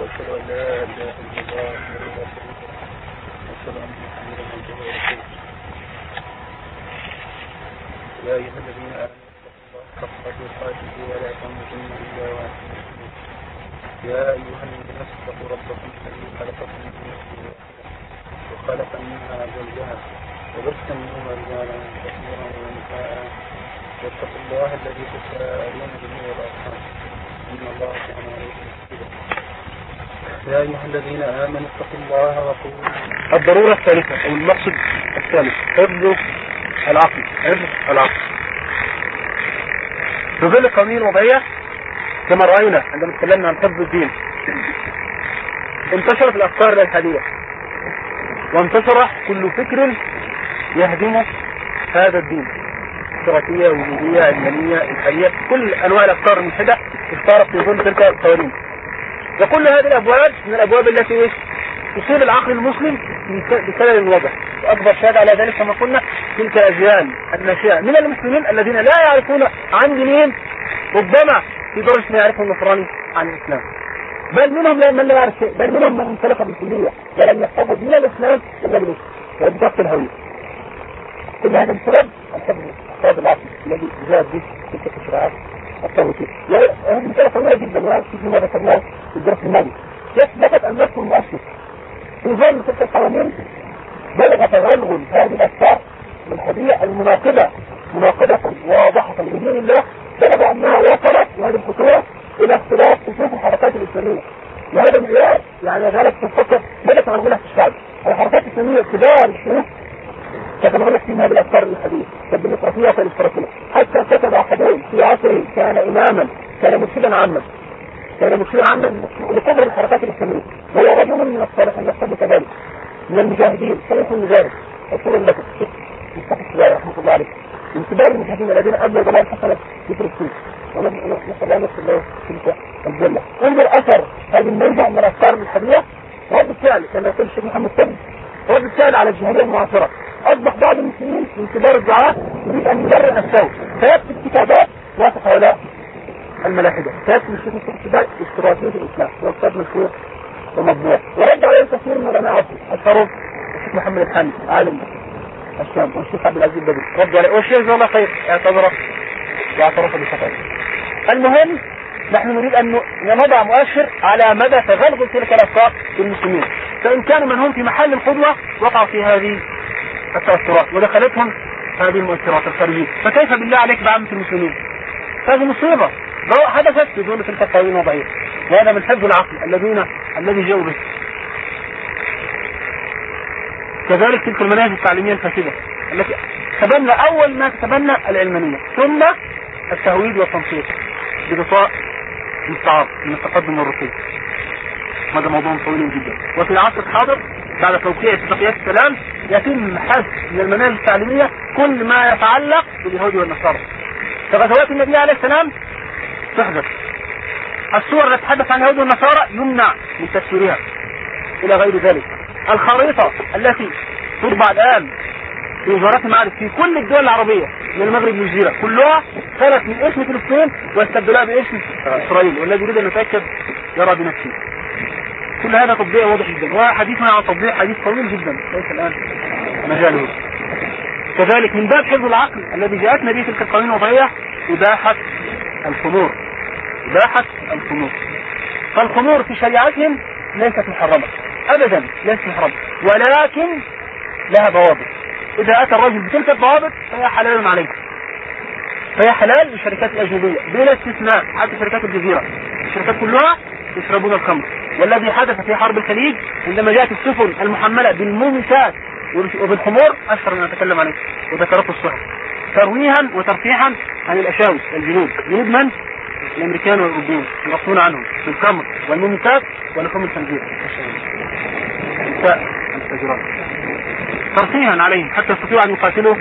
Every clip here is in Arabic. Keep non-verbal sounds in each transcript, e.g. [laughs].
واشهد ان لا اله الا الله وحده لا واشهد ان محمدا عبده ورسوله يا ايها الذين امنوا اتقوا الله ولا تموتن الا وأنتم مسلمون يا ايها الناس اتقوا ربكم الذي خلقكم من نفس وخلق منها زوجها وبث منهما رجالا كثيرا ونساء واتقوا الله الذي تساءلون به والأرحام. إن الله كان عليكم يا أيها الذين آمنوا اتقوا الله وقولوا الضرورة الثالثة أو المقصد الثالث حفظ العقل. حفظ العقل. في ظل القوانين الوضعيه كما رأينا عندما تكلمنا عن حفظ الدين. انتشرت الأفكار الإلحادية وانتشر كل فكر يهدم هذا الدين. اشتراكية وجودية علمانية إلحادية كل أنواع الأفكار الملحدة اختارت في ظل تلك القوانين. وكل هذه الأبواب من الأبواب التي إيش؟ تصيب العقل المسلم بسبب واضح وأكبر شهادة على ذلك كما قلنا تلك الأجيال الناشئة من المسلمين الذين لا يعرفون عن دينهم ربما في درجة ما يعرفه النصراني عن الإسلام. بل منهم من لا يعرف شيء. بل منهم من انسلخ بالكلية ولم يحتفظ من الإسلام إلا بالإسلام وبضبط الهوية. كل هذا بسبب الحفظ. الحفظ العقل الذي جاء به تلك التشريعات التوحيدية وهذه مسألة طويلة جدا وهذا ما ذكرناه في الدرس الماضي. يثبت نفس المؤسس في ظل تلك القوانين بلغ تغلغل هذه الأفكار الحدية المناقضة مناقضة واضحة لدين الله. بلغ أنها وصلت وهذه الخطوة إلى اختلاف صفوف الحركات الإسلامية. وهذا المعيار يعني ذلك تفكر بدأت تغلغلها في الشعب. الحركات الإسلامية كبار الشيوخ تتمرس فيها بالأفكار الحديث كالديمقراطية كالاشتراكية حتى كتب أحدهم في عصره كان إماما كان مرشدا عاما كان مرشدا عاما لكبر الحركات الإسلامية وهو رجل من الصالحين يحسب كذلك من المجاهدين سيف المجاهد أشهر لك مصطفى الشجاعي رحمة الله عليه من كبار المجاهدين الذين أبلغ جمال حسنة في فلسطين الله نفس الله تلك الجنة انظر أثر هذه المرجع من الأفكار الحديثة رد الفعل كما يقول الشيخ محمد سلم رد الفعل على الجهادية المعاصرة. أصبح بعض المسلمين من كبار الدعاة يريد أن يبرر نفسه. فيكتب كتابات واثق هؤلاء الملاحدة. فيكتب الشيخ محمد كتاب اشتراكية الإسلام. وكتاب مشهور ومطبوع. ورد عليه كثير من علماء عصره أشهرهم الشيخ محمد الحامي عالم الشام والشيخ عبد العزيز بدر. رد عليه. والشيخ جزاه الله خير. اعتذر. واعترف بخطأه. المهم نحن نريد أن نضع مؤشر على مدى تغلغل تلك الأفكار في المسلمين. فإن كانوا من هم في محل القدوة وقعوا في هذه التأثرات ودخلتهم هذه المؤثرات الخارجية. فكيف بالله عليك بعامة المسلمين؟ هذه مصيبة. حدثت في ظل تلك القوانين الوضعية وهذا من حفظ العقل الذين الذي جاءوا به. كذلك تلك المناهج التعليمية الفاسدة التي تبنى أول ما تتبنى العلمانية ثم التهويد والتنصير بغطاء مستعار من التقدم والرقي هذا موضوع طويل جدا. وفي العصر الحاضر بعد توقيع اتفاقيات السلام يتم حذف من المناهج التعليمية كل ما يتعلق باليهود والنصارى. فغزوات النبي عليه السلام تحذف الصور التي تتحدث عن اليهود والنصارى يمنع من تفسيرها إلى غير ذلك. الخريطة التي تطبع الآن في وزارات المعارف في كل الدول العربية من المغرب والجزيرة كلها كانت من اسم فلسطين واستبدلها باسم إسرائيل والذي يريد أن يتأكد يرى بنفسه. كل هذا تطبيع واضح جدا. وحديثنا عن التطبيع حديث طويل جدا. ليس الآن مجاله كذلك من باب حفظ العقل الذي جاءتنا به تلك القوانين الوضعية إباحة الخمور. إباحة الخمور. فالخمور في شريعتهم ليست محرمة. أبدا ليست محرمة. ولكن لها ضوابط. إذا أتى الرجل بتلك الضوابط فهي حلال عليه. فهي حلال للشركات الأجنبية. بلا استثناء. حتى شركات الجزيرة. الشركات كلها يشربون الخمر. والذي حدث في حرب الخليج عندما جاءت السفن المحملة بالمومسات وبالخمور أشهر ما نتكلم عليه وذكرته الصحف. ترويها وترفيحا عن الأشاوس الجنود. جنود من؟ الأمريكان والأوروبيين يغطون عنهم في الخمر والمومسات ولحوم الخنزير. ترفيها عليهم حتى يستطيعوا أن يقاتلوا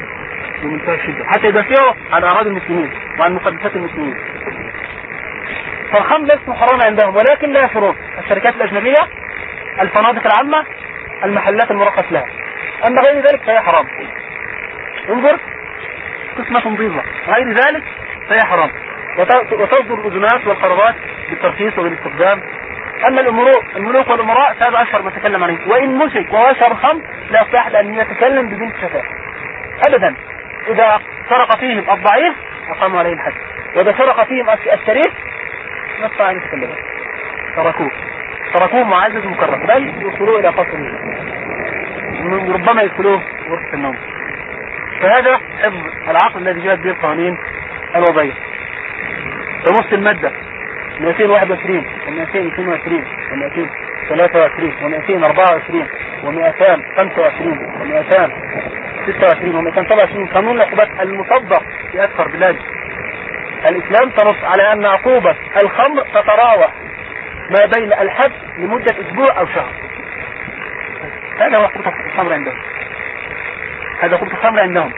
بمنتهى الشدة حتى يدافعوا عن أراضي المسلمين وعن مقدسات المسلمين. فالخمر ليس محرما عندهم ولكن لا شروط الشركات الأجنبية الفنادق العامة المحلات المرخص لها. أما غير ذلك فهي حرام. انظر قسمة نظيفة غير ذلك فهي حرام. وتصدر الأذنات والقرارات بالترخيص وبالاستخدام. أما الأمروء الملوك والأمراء فهذا أشهر ما تكلم عليه. وإن مسك وأشهر الخمر لا يصح أن يتكلم ببنت شفاء. أبدا. إذا سرق فيهم الضعيف أقاموا عليه الحد. وإذا سرق فيهم الشريف ما استطاع أن يتكلم تركوه تركوه معزز مكرم بل يوصلوه إلى قصر ربما يدخلوه غرفة النوم. فهذا حفظ العقل الذي جاءت به القوانين الوضعية. فنص المادة. 221 و222 و223 و224 و225 و226 و227 قانون العقوبات المطبق في أكثر بلاد. الإسلام تنص على أن عقوبة الخمر تتراوح ما بين الحد لمدة أسبوع أو شهر. هذا هو عقوبة الخمر عندهم. هذا عقوبة الخمر عندهم.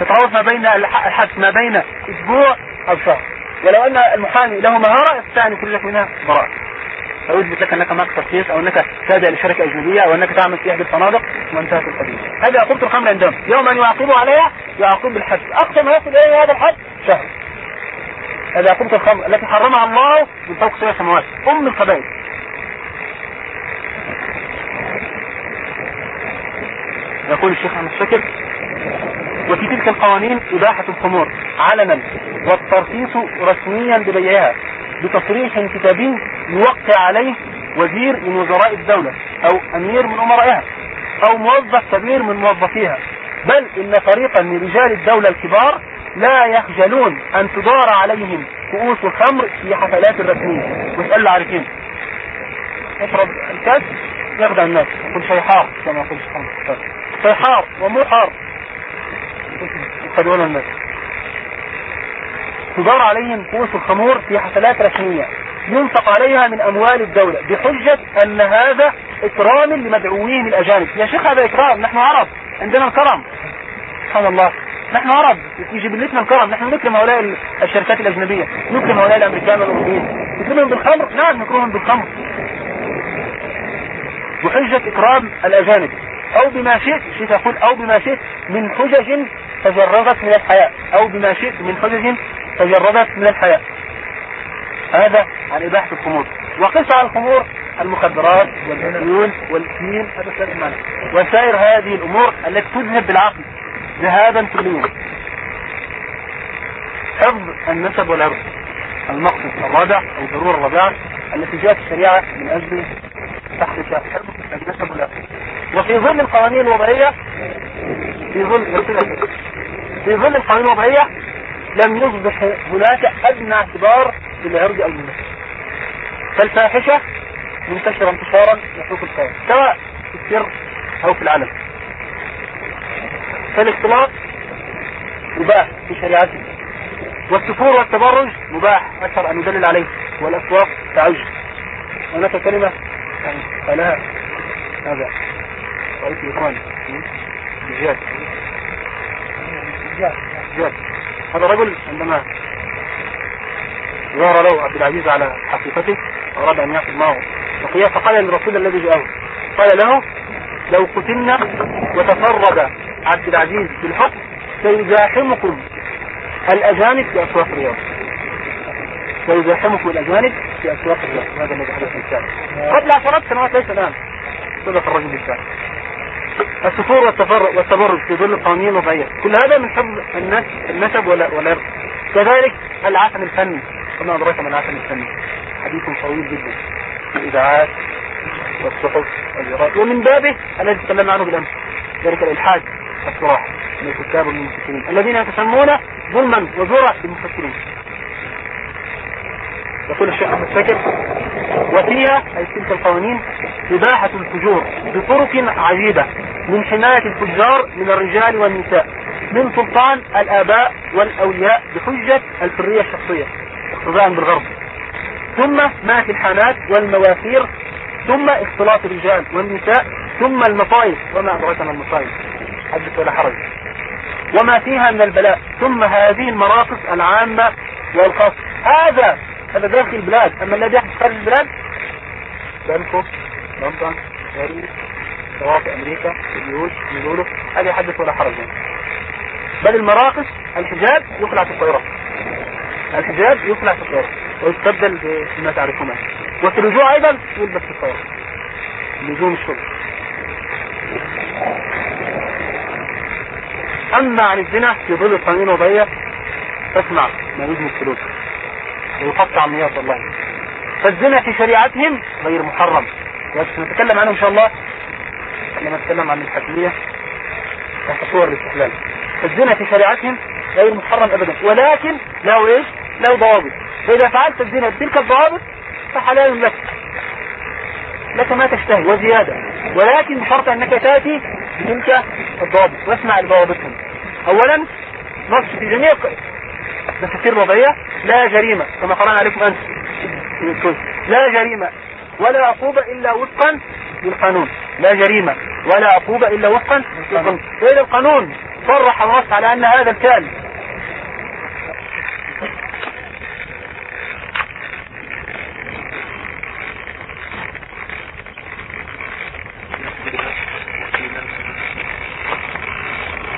تتراوح ما بين الحد ما بين أسبوع أو شهر. ولو أن المحامي له مهارة يستطيع أن يخرجك منها براءة. فيثبت لك أنك معك ترخيص أو أنك تابع لشركة أجنبية أو أنك تعمل في إحدى الفنادق وأنتهت القضية. هذا عقوبة الخمر عندهم. يوم أن يعاقبوا عليها يعاقب بالحد أقصى ما يصل إليه هذا الحد شهر. عقوبة الخمر التي حرمها الله من فوق سبع سماوات. أم الخبائث يقول الشيخ أحمد شاكر وفي تلك القوانين إباحة الخمور علنا والترخيص رسميا ببيعها بتصريح كتابي يوقع عليه وزير من وزراء الدولة أو أمير من أمرائها أو موظف كبير من موظفيها. بل إن فريقا من رجال الدولة الكبار لا يخجلون أن تدار عليهم كؤوس الخمر في حفلات الرسمية. واسأل عارفين. يشرب الكاس يخدع الناس. يقول شيحار كما يقول شيحار. ومو حار يخدعون الناس. تدار عليهم كؤوس الخمور في حفلات رسمية. ينفق عليها من أموال الدولة بحجة أن هذا إكرام لمدعوين الأجانب. يا شيخ هذا إكرام. نحن عرب عندنا الكرم. سبحان الله. نحن عرب في جبلتنا الكرم نحن نكرم هؤلاء الشركات الأجنبية نكرم هؤلاء الأمريكان والأوروبيين. نكرمهم بالخمر؟ نعم نكرمهم بالخمر. بحجة إكرام الأجانب. أو بما شئت شئت أقول أو بما شئت من حجج تجردت من الحياة. أو بما شئت من حجج تجردت من الحياة. هذا عن إباحة الخمور. وقس على الخمور المخدرات والديون والكين هذا وسائر هذه الأمور التي تذهب بالعقل. ذهابا كليا حفظ النسب والعرض. المقصد الرابع أو الضرورة الرابعة التي جاءت الشريعة من أجل تحقيق حفظ النسب والعرض. وفي ظل القوانين الوضعية في ظل في ظل القوانين الوضعية لم يصبح هناك أدنى اعتبار بالعرض أو النسب فالفاحشة منتشرة انتشارا يحوك الخير سواء في السر أو في العلن فالاختلاط مباح في شريعته. والسفور والتبرج مباح أشهر أن يدلل عليه. والأسواق تعج هناك كلمة؟ قالها. هذا. رئيس الإخوان. جاد جاد هذا رجل عندما ظهر له عبد العزيز على حقيقته أراد أن يأخذ معه فقال للرسول الذي جاءه قال له لو قتلنا وتفرد عبد العزيز بالحكم سيزاحمكم الأجانب في أسواق الرياض. سيزاحمكم الأجانب في أسواق الرياض. هذا الذي حدث بالفعل قبل عشرات سنوات ليس الآن. صدق الرجل بالفعل. السفور والتبرج في ظل القوانين الوضعية كل هذا من حفظ الناس النسب والعرض كذلك العفن الفني. وما أدراك ما العفن الفني. حديث طويل جدا. في الإذاعات والصحف والجرائد ومن بابه الذي تكلمنا عنه بالأمس. ذلك الإلحاد. الصراح من الكتاب والمفسرين. الذين يتسمون ظلما وزورا بالمفسرين يقول الشيخ أحمد شاكر وفيها أي تلك القوانين إباحة الفجور بطرق عجيبة من حماية الفجار من الرجال والنساء من سلطان الآباء والأولياء بحجة الحرية الشخصية اقتضاء بالغرب. ثم ما في الحانات والمواثير ثم اختلاط الرجال والنساء ثم المصايب وما أدرك ما المصايب. حدث ولا حرج. وما فيها من البلاء. ثم هذه المراقص العامة والخاصة. هذا هذا داخل البلاد. أما الذي يحدث خارج البلاد؟ بانكوك لندن باريس شواطئ أمريكا اليوش نزوله هذا يحدث ولا حرج. بل المراقص الحجاب يخلع في الطيران الحجاب يخلع في الصور ويستبدل بما تعرفونه. وفي الرجوع أيضا يلبس في الصور لزوم الشرب أما عن الزنا في ظل القانون الوضعية فاسمع ما يجمع السلوك. ويقطع النيات والله. فالزنا في شريعتهم غير محرم. نتكلم عنه إن شاء الله. لما نتكلم عن الحكمية. تحت صور الاستحلال. الزنا في شريعتهم غير محرم ابدا. ولكن له إيش؟ له ضوابط. فإذا فعلت الزنا بتلك الضوابط فحلال لك. لك ما تشتهي وزيادة. ولكن بشرط أنك تأتي بتلك الضوابط واسمع لضوابطهم. اولا نص في جميع دساتير الوضعية لا جريمة كما قرأنا عليكم انت لا جريمة ولا عقوبة إلا وفقا للقانون. لا جريمة ولا عقوبة إلا وفقا للقانون. واذا القانون صرح النص على أن هذا الفعل.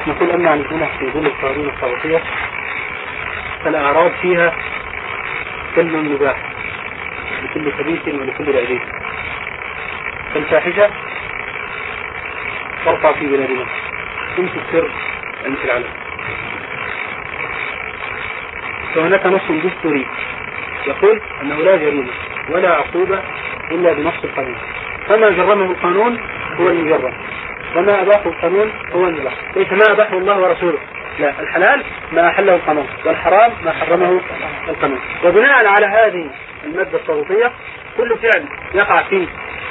نقول أما عن الزنا في ظل القوانين الصوتية فالأعراض فيها كل مباح لكل خبيث ولكل رعبيث فالفاحشة ترفع في بلادنا. تمشي السر عن العلم. فهناك نص دستوري يقول أنه لا جريمة ولا عقوبة إلا بنص القانون. فما جرمه القانون هو المجرم. وما أباحه القانون هو المباح ليس ما أباحه الله ورسوله. لا الحلال ما أحله القانون والحرام ما حرمه القانون. وبناء على هذه المادة الصوتية كل فعل يقع فيه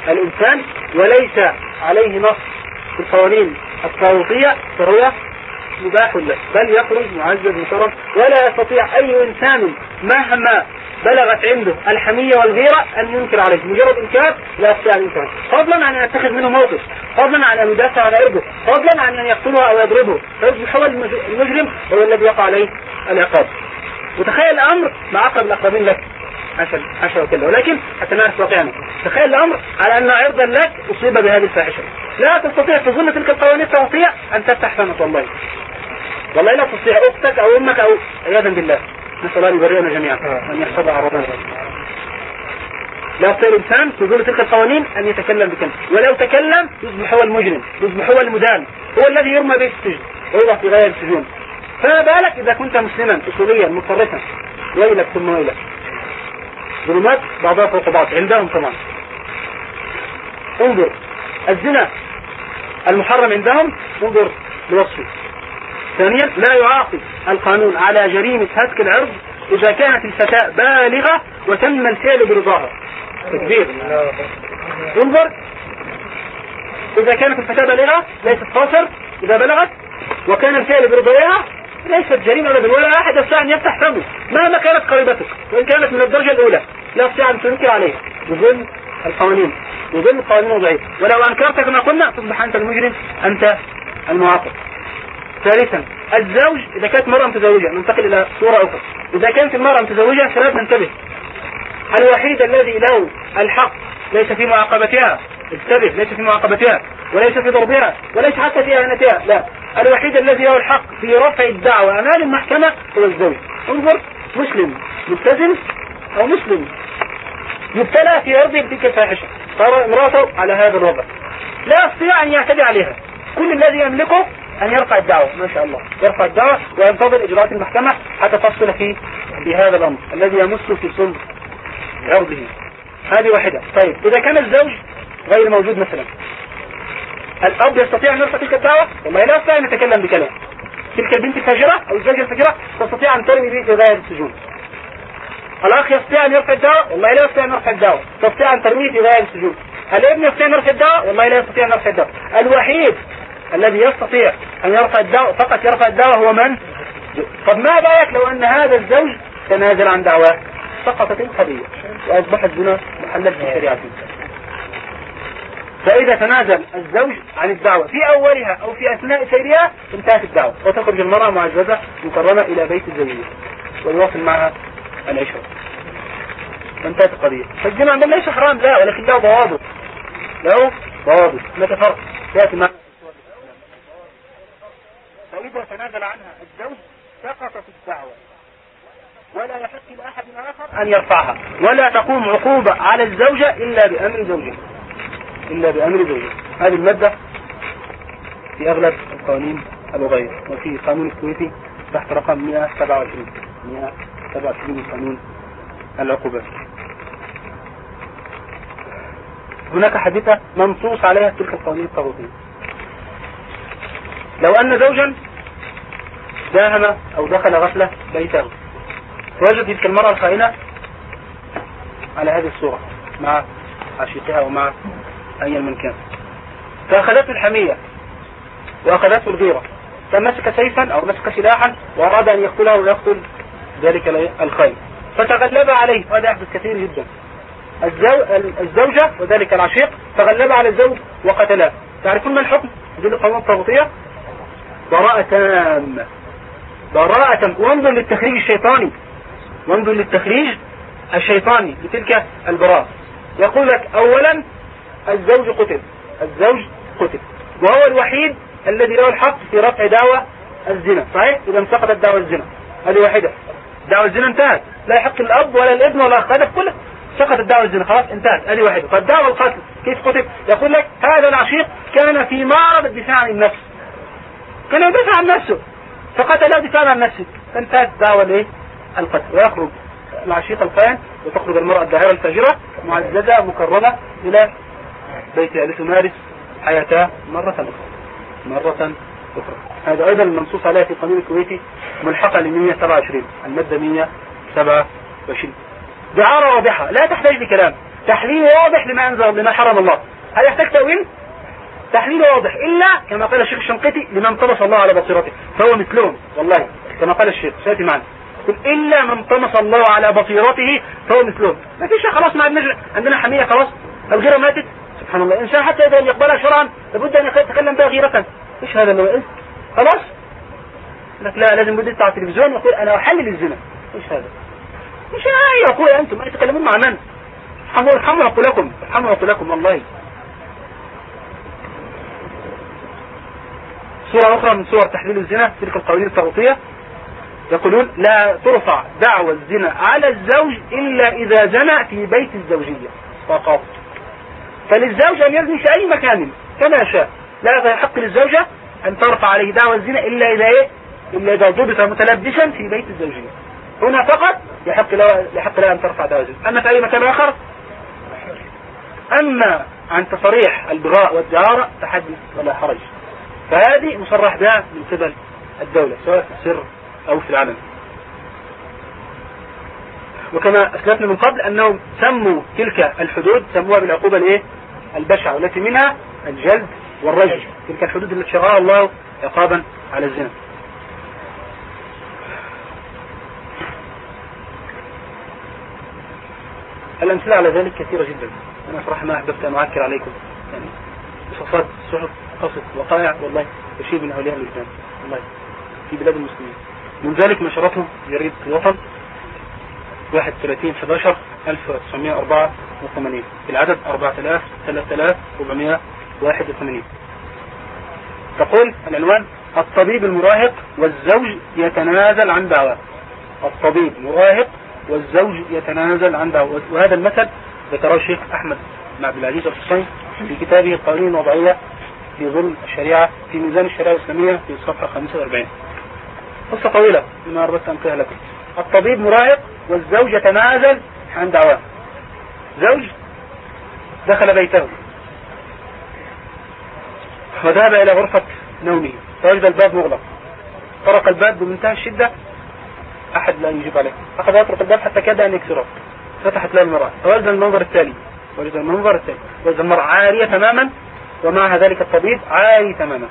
الإنسان وليس عليه نص في القوانين الصوتية فهو مباح له بل يخرج معزز مكرم ولا يستطيع أي إنسان مهما بلغت عنده الحمية والغيرة أن ينكر عليه مجرد إنكار لا يستطيع أن ينكر فضلا عن أن يتخذ منه موقف فضلا عن أن يدافع عن عرضه فضلا عن أن يقتله أو يضربه فيصبح المجرم هو الذي يقع عليه العقاب وتخيل الأمر مع أقرب الأقربين لك عشان عشان وكذا ولكن حتى نعرف واقعنا تخيل الأمر على أن عرضا لك أصيب بهذه الفاحشة لا تستطيع في ظل تلك القوانين التوصية أن تفتح فمك والله والله لا تستطيع أختك أو أمك أو عياذا بالله نسأل الله يبرئنا جميعا أن يحفظ عرضنا لا يستطيع الإنسان في ظل تلك القوانين أن يتكلم بكلمة. ولو تكلم يصبح هو المجرم يصبح هو المدان هو الذي يرمى به السجن ويوضع في غاية السجون. فما بالك إذا كنت مسلما أصوليا مضطرفا ويلك ثم ويلك. ظلمات بعضها فوق بعض عندهم طبعا انظر الزنا المحرم عندهم انظر لوصفه. ثانيا لا يعاقب القانون على جريمة هتك العرض إذا كانت الفتاة بالغة وتم الفعل برضاها تكبير. انظر. إذا كانت الفتاة بالغة ليست قاصر إذا بلغت وكان الفعل برضاها ليست جريمة أبدا ولا أحد يستطيع أن يفتح فمه مهما كانت قريبتك وإن كانت من الدرجة الأولى لا يستطيع أن تنكر عليه بظل القوانين بظل القوانين الوضعية ولو أنكرت كما قلنا تصبح أنت المجرم أنت المعاقب. ثالثا الزوج إذا كانت مرأة متزوجة ننتقل إلى صورة أخرى. إذا كانت المرأة متزوجة فلا ننتبه الوحيد الذي له الحق ليس في معاقبتها. انتبه ليس في معاقبتها وليس في ضربها وليس حتى في اهانتها لا. الوحيد الذي له الحق في رفع الدعوة أمام المحكمة هو الزوج. انظر مسلم ملتزم أو مسلم. يبتلى في أرضه بتلك الفاحشة. صار امرأته على هذا الوضع. لا يستطيع أن يعتدي عليها. كل الذي يملكه أن يرفع الدعوة ما شاء الله. يرفع الدعوة وينتظر إجراءات المحكمة حتى تصل في بهذا الأمر الذي يمس في صلب عرضه. هذه واحدة. طيب إذا كان الزوج غير موجود مثلا الأب يستطيع أن يرفع تلك الدعوة؟ والله لا يستطيع أن يتكلم بكلام. تلك البنت الفاجرة أو الزوجة الفاجرة تستطيع أن ترمي به في غاية السجون. الأخ يستطيع أن يرفع الدعوة والله لا يستطيع أن يرفع الدعوة تستطيع أن ترميه في غاية السجون. الابن يستطيع أن يرفع الدعوة والله لا يستطيع أن يرفع الدعوة. الوحيد الذي يستطيع أن يرفع الدعوة فقط يرفع الدعوة هو من؟ طب ما بالك لو أن هذا الزوج تنازل عن دعواه سقطت القضية وأصبحت دون محلت في شريعته فإذا تنازل الزوج عن الدعوة في أولها أو في أثناء سيرها انتهت الدعوة وتخرج المرأة معززة مكرمة إلى بيت الزوجية ويواصل معها العشرة وانتهت القضية. فالجمع عندما ليس حرام؟ لا ولكن له ضوابط. له ضوابط. هناك فرق يأتي معنا فإذا تنازل عنها. الزوج سقطت الدعوة. ولا يحق لأحد آخر أن يرفعها. ولا تقوم عقوبة على الزوجة إلا بأمر زوجها. إلا بأمر زوجها. هذه المادة في أغلب القوانين الوضعية وفي القانون الكويتي تحت رقم 127 127 من قانون العقوبات هناك حادثة منصوص عليها تلك القوانين الطاغوتية. لو أن زوجا داهم أو دخل غفلة بيته وجد تلك المرأة الخائنة على هذه الصورة مع عشيقها ومع أي من كان. فأخذته الحمية وأخذته الغيرة. فمسك سيفا أو مسك سلاحا وأراد أن يقتله ويقتل ذلك الخير فتغلب عليه. وهذا يحدث كثير جدا. الزوجة وذلك العشيق تغلب على الزوج وقتلاه. تعرفون ما الحكم؟ دي القانون الطاغوتية براءة تامة. براءة. وانظر للتخريج الشيطاني. وانظر للتخريج الشيطاني لتلك البراءة. يقول لك اولا الزوج قتل. الزوج قتل. وهو الوحيد الذي له الحق في رفع دعوة الزنا. صحيح؟ إذا انسقطت دعوة الزنا. هذه واحدة. دعوة الزنا انتهت. لا يحق الاب ولا الابن ولا هذا كله سقطت دعوة الزنا. خلاص انتهت. هذه واحدة. فالدعوة القتل كيف قتل؟ يقول لك هذا العشيق كان في معرض الدفاع عن النفس. كان يدافع عن نفسه. فقتله دفاعا عن نفسه فانتهت دعوة الايه القتل. ويخرج العشيق القيان وتخرج المرأة الداهرة الفاجرة معززة مكرمة إلى بيتها لتمارس حياتها مرة أخرى. مرة أخرى. هذا أيضا المنصوص عليها في القانون الكويتي ملحقة ل 127 المادة 127 دعارة واضحة. لا تحتاج لكلام. تحليل واضح لما أنزل لما حرم الله. هل يحتاج تأويل؟ تحليل واضح. إلا كما قال الشيخ الشنقيطي لمن طمس الله على بصيرته. فهو مثلهم والله كما قال الشيخ. سيأتي معنا. إلا من طمس الله على بصيرته فهو مثلهم. ما فيش خلاص ما عندنا عندنا حمية خلاص. الغيرة ماتت. سبحان الله. الإنسان حتى إذا يقبلها شرعا لابد أن يتكلم بها غيرة. إيش هذا اللي إيه؟ خلاص. لك لا لازم بده يطلع التلفزيون يقول أنا أحلل الزنا. إيش هذا؟ مش يا أخويا أنتم ما تتكلمون مع من؟ ارحموا عقولكم ارحموا عقولكم والله. صورة أخرى من صور تحليل الزنا تلك القوانين الطاغوتية يقولون لا ترفع دعوى الزنا على الزوج إلا إذا زنى في بيت الزوجية. فقط فللزوج أن يزني في أي مكان كما شاء. لا يحق للزوجة أن ترفع عليه دعوى الزنا إلا إذا إيه؟ إلا إذا ضبط متلبسا في بيت الزوجية. هنا فقط يحق له يحق لها أن ترفع دعوى الزنا. أما في أي مكان آخر؟ أما عن تصريح البغاء والدعارة تحدث ولا حرج. فهذه مصرح بها من قبل الدولة سواء في السر أو في العلن وكما أسلفنا من قبل أنهم سموا تلك الحدود سموها بالعقوبة الإيه؟ البشعة والتي منها الجلد والرجل. تلك الحدود التي شرعها الله عقابا على الزنا. الأمثلة على ذلك كثيرة جدا. أنا صراحة ما أحببت أن أعكر عليكم. يعني قصصات صحف قصص وقائع والله تشير من أولياء الإسلام. والله في بلاد المسلمين. من ذلك نشرته جريدة الوطن 31 11 1984 العدد 4000 3481 تقول العنوان الطبيب المراهق والزوج يتنازل عن دعواه الطبيب مراهق والزوج يتنازل عن دعواه وهذا المثل ذكره الشيخ أحمد بن عبد العزيز الحسين في كتابه القوانين الوضعية في ظلم الشريعة في ميزان الشريعة الإسلامية في صفحة 45 قصة طويلة لما أردت أنقلها لكم الطبيب مراهق والزوج يتنازل عن دعواه. زوج دخل بيته. وذهب إلى غرفة نومه. فوجد الباب مغلق. طرق الباب بمنتهى الشدة. أحد لا يجيب عليه. أخذ يطرق الباب حتى كاد أن يكسره. فتحت له المرأة. فوجد المنظر التالي. وجد المنظر التالي. وجد المرأة عارية تماما. ومعها ذلك الطبيب عاري تماما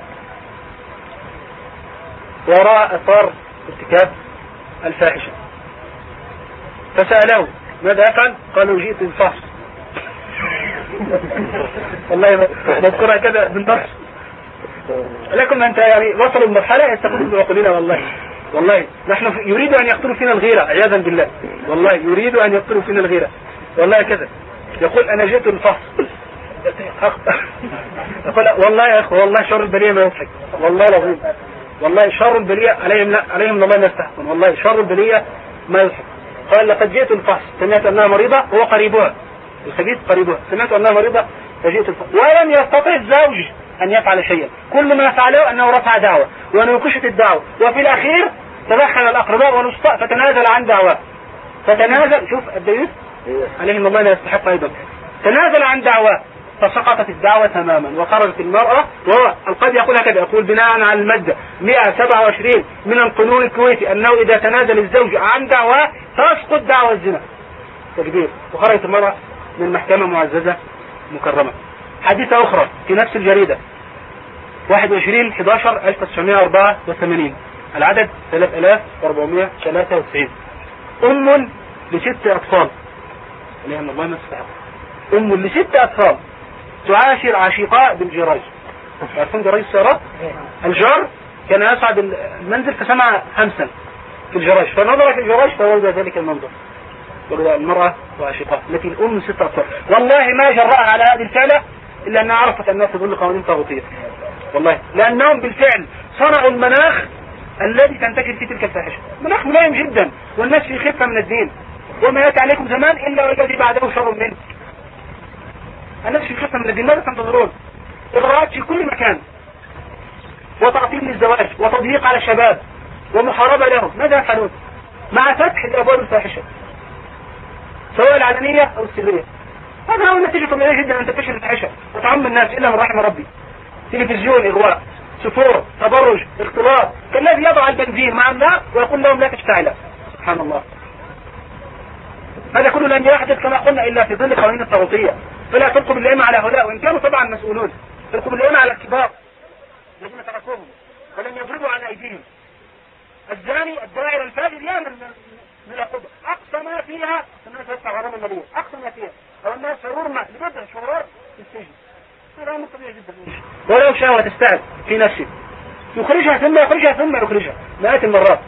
وراء أثار ارتكاب الفاحشة. فسأله ماذا أفعل قالوا جئت بالفحص [laughs] والله نذكرها كذا بالنص لكن أنت يعني وصلوا لمرحلة يستقبلوا بعقولنا والله. والله نحن يريد أن يقتلوا فينا الغيرة عياذا بالله. والله يريد أن يقتلوا فينا الغيرة. والله كذا. يقول أنا جئت بالفحص يقول والله يا أخو والله شر البرية ما يضحك. والله العظيم. والله شر البلية عليهم لا عليهم الله ما يستحقون. والله شر البلية ما يضحك. قال لقد جئت الفحص. سمعت أنها مريضة هو قريبها. الخبيث قريبها. سمعت أنها مريضة فجئت الفحص. ولم يستطع الزوج أن يفعل شيئا. كل ما فعله أنه رفع دعوة ونوكشت الدعوة. وفي الأخير تدخل الأقرباء والوسطاء فتنازل عن دعوة. فتنازل شوف الديوث عليهم الله لا يستحق أيضا. تنازل عن دعوة. فسقطت الدعوة تماما وخرجت المرأة وهو يقول هكذا يقول بناء على المادة 127 من القانون الكويتي أنه إذا تنازل الزوج عن دعوة تسقط دعوة الزنا. تكبير. وخرجت المرأة من المحكمة معززة مكرمة. حديثة أخرى في نفس الجريدة. 21 11 1984 العدد 3493 أم لست أطفال. لأن الله ما أم لست أطفال. تعاشر عشيقاء بالجراج. عارفين جراج السيارات؟ الجار كان يصعد المنزل فسمع همسا في الجراج. فنظر في الجراج فوجد ذلك المنظر. المرأة وعشيقاء التي الأم ست أطفال. والله ما جرأها على هذه الفعلة إلا أنها عرفت أنها تظل قوانين طاغوتية والله لأنهم بالفعل صنعوا المناخ الذي تنتكر فيه تلك الفاحشة. مناخ ملائم جدا والناس في خفة من الدين. وما يأتي عليكم زمان إلا والذي بعده شر منه. خفة من الدين ماذا تنتظرون إغراءات في كل مكان. وتعطيل للزواج وتضييق على الشباب ومحاربة لهم. ماذا يفعلون؟ مع فتح الأبواب الفاحشة. سواء العلنية أو السرية. هذا هو النتيجة طبيعية جدا أن تنتشر الفاحشة. وتعم الناس إلا من رحم ربي. تلفزيون إغواء سفور تبرج اختلاط. كالذي يضع البنزين مع النار ويقول لهم لا تشتعل. سبحان الله. هذا كله لم يحدث كما قلنا إلا في ظل قوانين الطاغوتية فلا تلقوا بالأئمة على هؤلاء وإن كانوا طبعا مسؤولون. تلقوا بالأئمة على الكبار الذين تركوهم ولم يضربوا عن أيديهم. الزاني الداعر الفاجر يعمل من العقوبة أقصى ما فيها أنها تدفع غرام النبي أقصى ما فيها. أو أنها شرور ما لمدة شهور في السجن هذا أمر طبيعي جدا. ولو شاء وتستعد في نفسه يخرجها ثم يخرجها ثم يخرجها مئات المرات.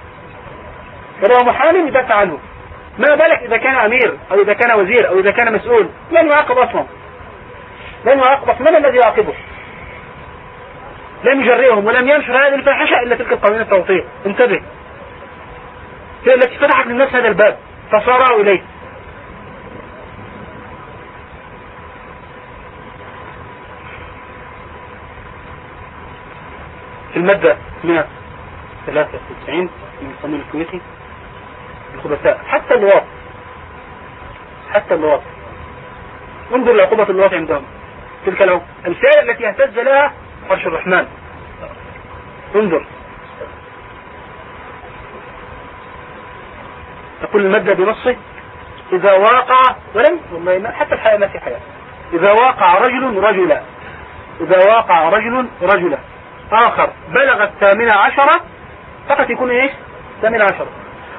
فلو محامي يدافع عنه. ما بالك إذا كان أمير أو إذا كان وزير أو إذا كان مسؤول؟ لن يعاقب أصلا. لن يعاقب من الذي يعاقبه؟ لم يجرئهم ولم ينشر هذه الفاحشة إلا تلك القوانين التوطيع انتبه. هي التي فتحت للناس هذا الباب. فصاروا إليه. في المادة 193 من القانون الكويتي. الخبثاء. حتى اللواط حتى اللواط انظر لعقوبة اللواط عندهم. تلك الفعل التي اهتز لها عرش الرحمن. انظر. تقول المادة بنصه إذا واقع ولم والله حتى الحياة ما في حياة. إذا واقع رجل رجلا. إذا واقع رجل رجلا. آخر بلغ الثامنة عشرة فقط يكون إيش؟ الثامنة عشرة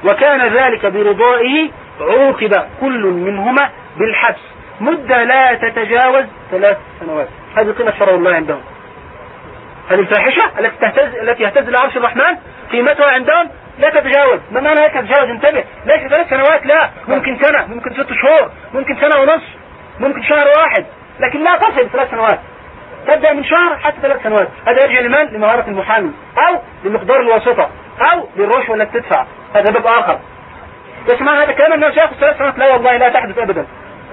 وكان ذلك برضائه عوقب كل منهما بالحبس. مدة لا تتجاوز ثلاث سنوات. هذه قيمة شرع الله عندهم. هذه الفاحشة التي تهتز التي يهتز لعرش الرحمن قيمتها عندهم لا تتجاوز. ما معنى لا تتجاوز؟ انتبه. ليس ثلاث سنوات لا. ممكن سنة ممكن ست شهور ممكن سنة ونصف ممكن شهر واحد. لكن لا تصل ثلاث سنوات. تبدأ من شهر حتى ثلاث سنوات. هذا يرجع لمن؟ لمهارة المحامي أو لمقدار الواسطة. أو للرشوة التي تدفع. هذا باب آخر. بس ما هذا كلام الناس يأخذ ثلاث سنوات لا والله لا تحدث أبدا.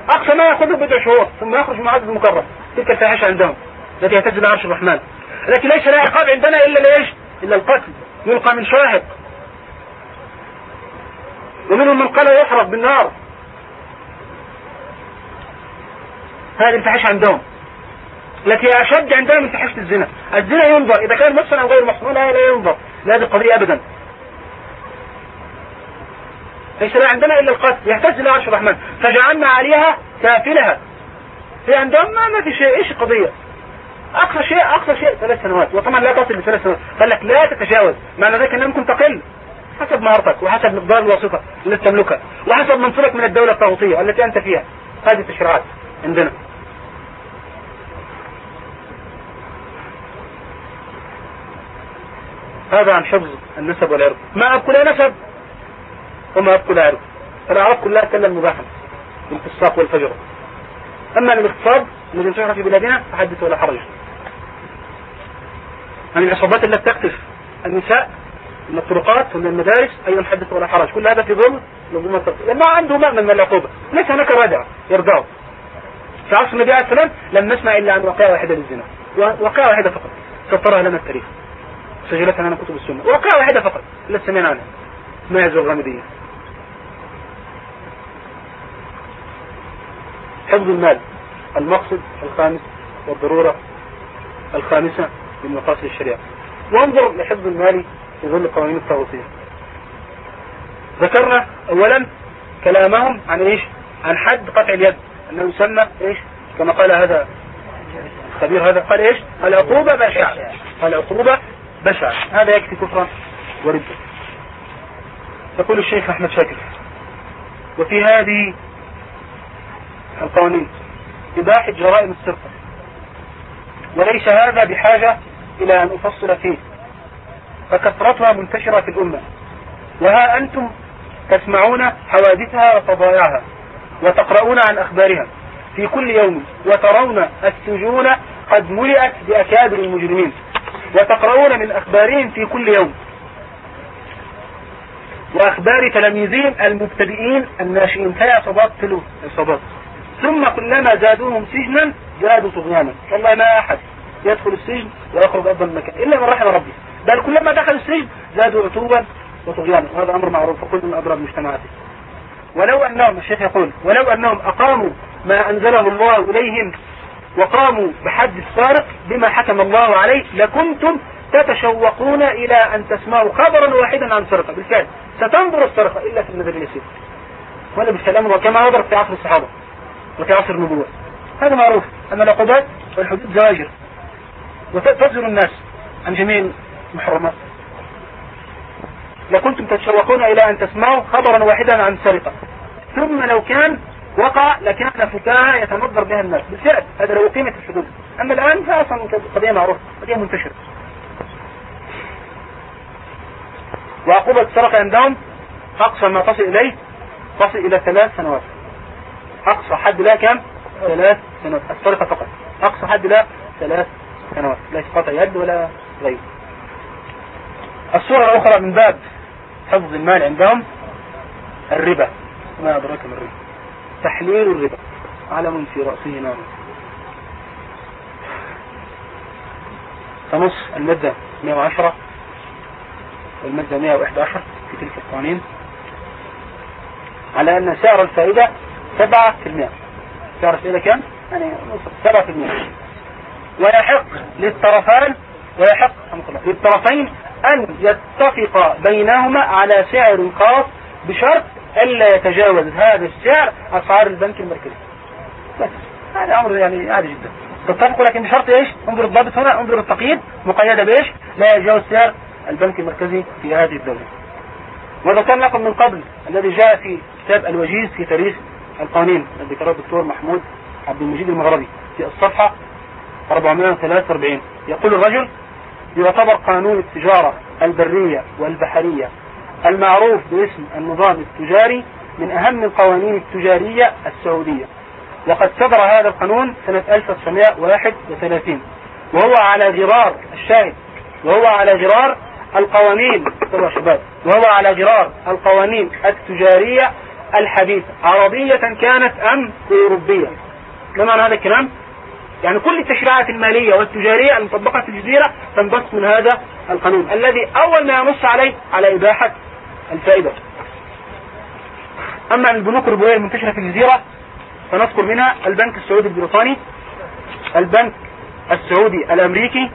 أقصى ما يأخذه بضع شهور ثم يخرج من عدد المكرر تلك الفاحشة عندهم التي بها عرش الرحمن. التي ليس لها عقاب عندنا إلا ليش إلا القتل. يلقى من شاهق. ومنهم من قال يحرق بالنار. هذه الفاحشة عندهم. التي أشد عندنا من فحشة الزنا. الزنا ينظر. إذا كان محسن أو غير محسن لا لا ينظر القضية أبدا. ليس لا عندنا إلا القتل. يهتز إلى عرش الرحمن. فجعلنا عليها كافلها. في عندهم ما, في شيء. إيش القضية؟ أقصى شيء أقصى شيء ثلاث سنوات. وطبعا لا تصل لثلاث سنوات. قال لك لا تتجاوز. معنى ذلك أنها ممكن تقل. حسب مهارتك وحسب مقدار الواسطة التي تملكها وحسب منصبك من الدولة الطاغوتية التي أنت فيها. هذه التشريعات عندنا. هذا عن حفظ النسب والعرض. ما أبقى لا نسب وما أبقى لا عرض. فالأعراض كلها كلا مباحا بالفساق والفجر. أما الاغتصاب الذي انتشر في بلادنا فحدث ولا حرج. عن العصابات التي تقتف النساء من الطرقات ومن المدارس أيضا حدث ولا حرج. كل هذا في ظل التطبيق ما عنده مأمن من العقوبة ليس هناك رادع يرضعه في عصر النبي عليه السلام لم نسمع إلا عن واقعة واحدة للزنا. واقعة واحدة فقط. سطرها لنا التاريخ. سجلتها لنا كتب السنة. واقعة واحدة فقط لا سمعنا عنها. ما يزور الغامدية حفظ المال المقصد الخامس والضرورة الخامسة من مقاصد الشريعة. وانظر لحفظ المال في ظل قوانين الطاغوتية ذكرنا اولا كلامهم عن إيش؟ عن حد قطع اليد. أنه يسمى إيش؟ كما قال هذا الخبير هذا قال إيش؟ العقوبة بشعة العقوبة بشعة هذا يكفي كفرا وردا يقول الشيخ أحمد شاكر. وفي هذه القوانين إباحة جرائم السرقة. وليس هذا بحاجة إلى أن أفصل فيه. فكثرتها منتشرة في الأمة. وها أنتم تسمعون حوادثها وفضايعها وتقرؤون عن أخبارها في كل يوم وترون السجون قد ملئت بأكابر المجرمين. وتقرؤون من أخبارهم في كل يوم. وأخبار تلاميذهم المبتدئين الناشئين. كعصابات تلو. عصابات ثم كلما زادوهم سجنا زادوا طغيانا والله ما أحد يدخل السجن ويخرج أفضل مكان إلا من رحم ربي. بل كلما دخل السجن زادوا عتوبا وطغيانا وهذا أمر معروف وكل من أضرب مجتمعاته. ولو أنهم الشيخ يقول ولو أنهم أقاموا ما أنزله الله إليهم وقاموا بحد السارق بما حكم الله عليه لكنتم تتشوقون إلى أن تسمعوا خبرا واحدا عن سرقة. بالفعل ستنظر السرقة إلا في اليسير ولا بالسلام وكما نظر في عصر الصحابة وفي عصر النبوة. هذا معروف أن العقوبات والحدود زواجر. وتزر الناس عن جميع المحرمات. لكنتم تتشوقون إلى أن تسمعوا خبرا واحدا عن سرقة. ثم لو كان وقع لكان فكاهة يتمضر بها الناس بالفعل. هذا لو قيمة الحدود. أما الآن فأصلا قضية معروفة قضية منتشرة. وعقوبة السرقة عندهم أقصى ما تصل إليه تصل إلى ثلاث سنوات. أقصى حد لا كم؟ ثلاث سنوات. السرقة فقط. أقصى حد لا ثلاث سنوات. ليس قطع يد ولا غير. الصورة الأخرى من باب حفظ المال عندهم الربا. ما أدراك من الربا؟ تحليل الربا. علم في رأسه نار. فنص المادة 110 والمادة 111 في تلك القوانين. على أن سعر الفائدة 7% سعر الفائدة كم؟ يعني 7% ويحق للطرفان ويحق للطرفين أن يتفق بينهما على سعر خاص بشرط ألا يتجاوز هذا السعر أسعار البنك المركزي. بس. هذا أمر يعني عادي جدا. تتفقوا لكن بشرط إيش؟ انظر الضابط هنا انظر التقييد مقيدة بإيش؟ لا يتجاوز سعر البنك المركزي في هذه الدولة. وذكر لكم من قبل الذي جاء في كتاب الوجيز في تاريخ القوانين الذي ذكره الدكتور محمود عبد المجيد المغربي في الصفحة 443 يقول الرجل يعتبر قانون التجارة البرية والبحرية المعروف باسم النظام التجاري من أهم القوانين التجارية السعودية. وقد صدر هذا القانون سنة 1931 وهو على غرار الشاهد. وهو على غرار القوانين شباب. وهو على غرار القوانين التجارية الحديثة. عربية كانت أم أوروبية؟ ما معنى هذا الكلام؟ يعني كل التشريعات المالية والتجارية المطبقة في الجزيرة تنبث من هذا القانون. الذي أول ما ينص عليه على إباحة الفائدة. أما البنوك الربوية المنتشرة في الجزيرة فنذكر منها البنك السعودي البريطاني البنك السعودي الأمريكي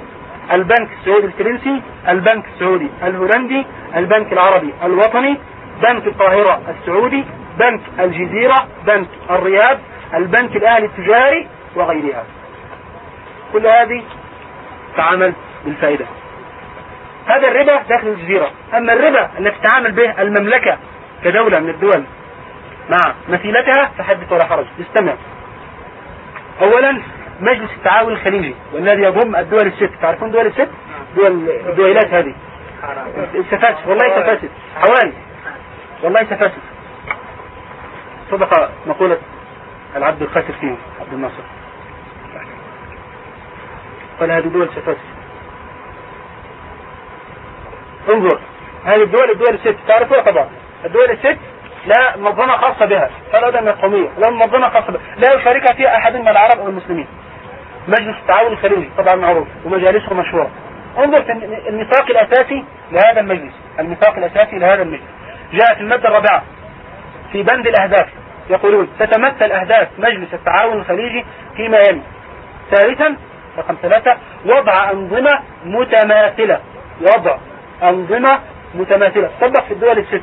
البنك السعودي الفرنسي البنك السعودي الهولندي البنك العربي الوطني بنك القاهرة السعودي بنك الجزيرة بنك الرياض البنك الأهلي التجاري وغيرها. كل هذه تعامل بالفائدة. هذا الربا داخل الجزيرة. أما الربا التي تتعامل به المملكة كدولة من الدول مع مثيلتها فحدث ولا حرج. استمع أولا مجلس التعاون الخليجي والذي يضم الدول الست. تعرفون دول الست؟ دول الدويلات هذه. السفاسف. والله سفاسف. حوالي. والله سفاسف. صدق مقولة العبد الخاسر فيهم عبد الناصر. قال هذه دول سفاسف. انظر. هذه الدول الدول الست. تعرفوها طبعا. الدول الست لا منظمة خاصة بها. فلا أدى من القومية. لا منظمة خاصة بها. لا يشاركها فيها أحد من العرب أو المسلمين. مجلس التعاون الخليجي طبعا معروف ومجالسه مشهورة. انظر في الميثاق الأساسي لهذا المجلس. الميثاق الأساسي لهذا المجلس. جاء في المادة الرابعة. في بند الأهداف. يقولون تتمثل أهداف مجلس التعاون الخليجي فيما يلي. ثالثا رقم ثلاثة وضع أنظمة متماثلة. وضع أنظمة متماثلة تطبق في الدول الست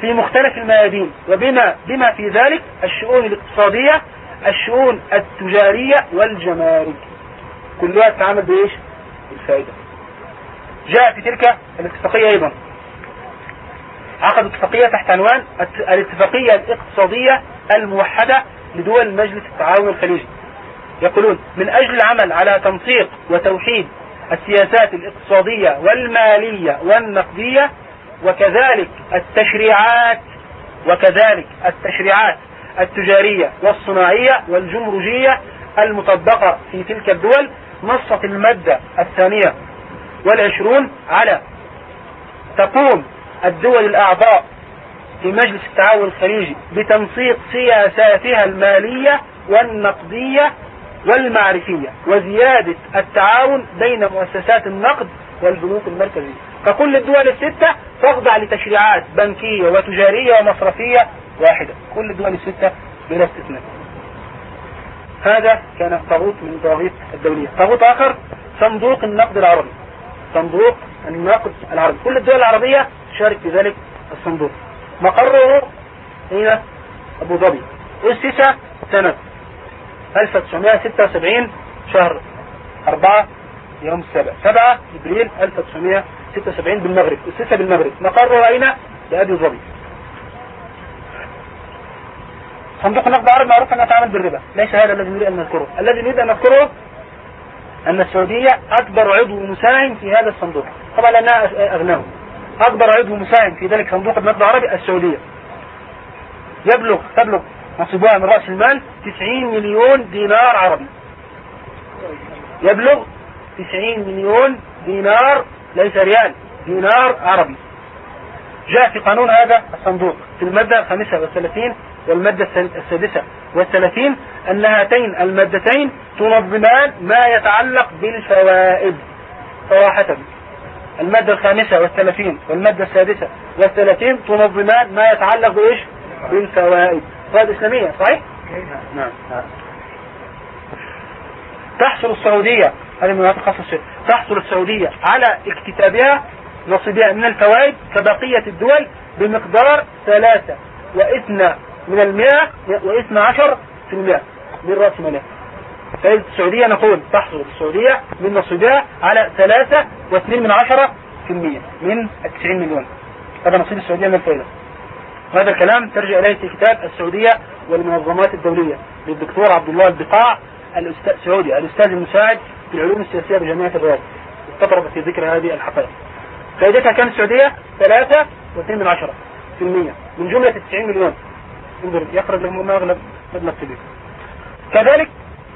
في مختلف الميادين وبما بما في ذلك الشؤون الاقتصادية الشؤون التجارية والجمارك كلها تتعامل بإيش؟ بالفائدة. جاء في تلك الاتفاقية أيضا. عقد اتفاقية تحت عنوان الاتفاقية الاقتصادية الموحدة لدول مجلس التعاون الخليجي. يقولون من أجل العمل على تنسيق وتوحيد السياسات الاقتصادية والمالية والنقدية وكذلك التشريعات وكذلك التشريعات التجارية والصناعية والجمركية المطبقة في تلك الدول نصت المادة الثانية والعشرون على تقوم الدول الأعضاء في مجلس التعاون الخليجي بتنسيق سياساتها المالية والنقدية والمعرفية وزيادة التعاون بين مؤسسات النقد والبنوك المركزية. فكل الدول الستة تخضع لتشريعات بنكية وتجارية ومصرفية واحدة. كل الدول الستة بلا استثناء. هذا كان طاغوت من طاغوت الدولية. طاغوت آخر صندوق النقد العربي. صندوق النقد العربي. كل الدول العربية تشارك في ذلك الصندوق. مقره هنا أبو ظبي. أسس سنة 1976 شهر 4 يوم السابع 7 إبريل 1976 بالمغرب. أسس بالمغرب. مقره أين؟ بأبي ظبي. صندوق النقد العربي معروف أنه يتعامل بالربا. ليس هذا الذي نريد أن نذكره. الذي نريد أن نذكره أن السعودية أكبر عضو مساهم في هذا الصندوق. طبعا لأنها أغناه. أكبر عضو مساهم في ذلك صندوق النقد العربي السعودية. يبلغ تبلغ نصيبها من رأس المال 90 مليون دينار عربي. يبلغ 90 مليون دينار ليس ريال دينار عربي. جاء في قانون هذا الصندوق في المادة الخامسة والثلاثين والمادة السادسة والثلاثين أن هاتين المادتين تنظمان ما يتعلق بالفوائد صراحة. المادة الخامسة والثلاثين والمادة السادسة والثلاثين تنظمان ما يتعلق بإيش؟ بالفوائد. فوائد إسلامية صحيح؟ نعم. تحصل السعودية هذه من خاصة تحصل السعودية على اكتتابها نصيبها من الفوائد كبقية الدول بمقدار ثلاثة واثنى من المئة واثنى عشر في المئة من رأس مالها. فائدة السعودية نقول تحصل السعودية من نصيبها على ثلاثة واثنين من عشرة في المئة من التسعين مليون. هذا نصيب السعودية من الفائدة. وهذا الكلام ترجع إليه في كتاب السعودية والمنظمات الدولية للدكتور عبد الله البقاع السعودي الأستاذ المساعد في العلوم السياسية بجامعة الرياض. استطرد في ذكر هذه الحقائق. فائدتها كانت السعودية؟ ثلاثة واثنين من عشرة في المية. من جملة التسعين مليون. انظر يخرج لهم مبلغ مبلغ كبير كذلك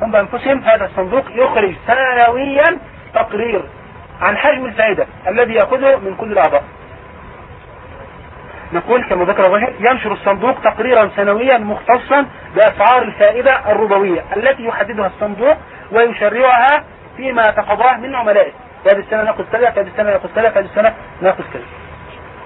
هم بأنفسهم هذا الصندوق يخرج سنويا تقرير عن حجم الفائدة الذي يأخذه من كل الأعضاء. نقول كما ذكر الرجل ينشر الصندوق تقريرا سنويا مختصا بأسعار الفائدة الربوية التي يحددها الصندوق ويشرعها فيما تقضاه من عملائه. هذه السنة نأخذ كذا هذه السنة نأخذ كذا هذه السنة نأخذ كذا.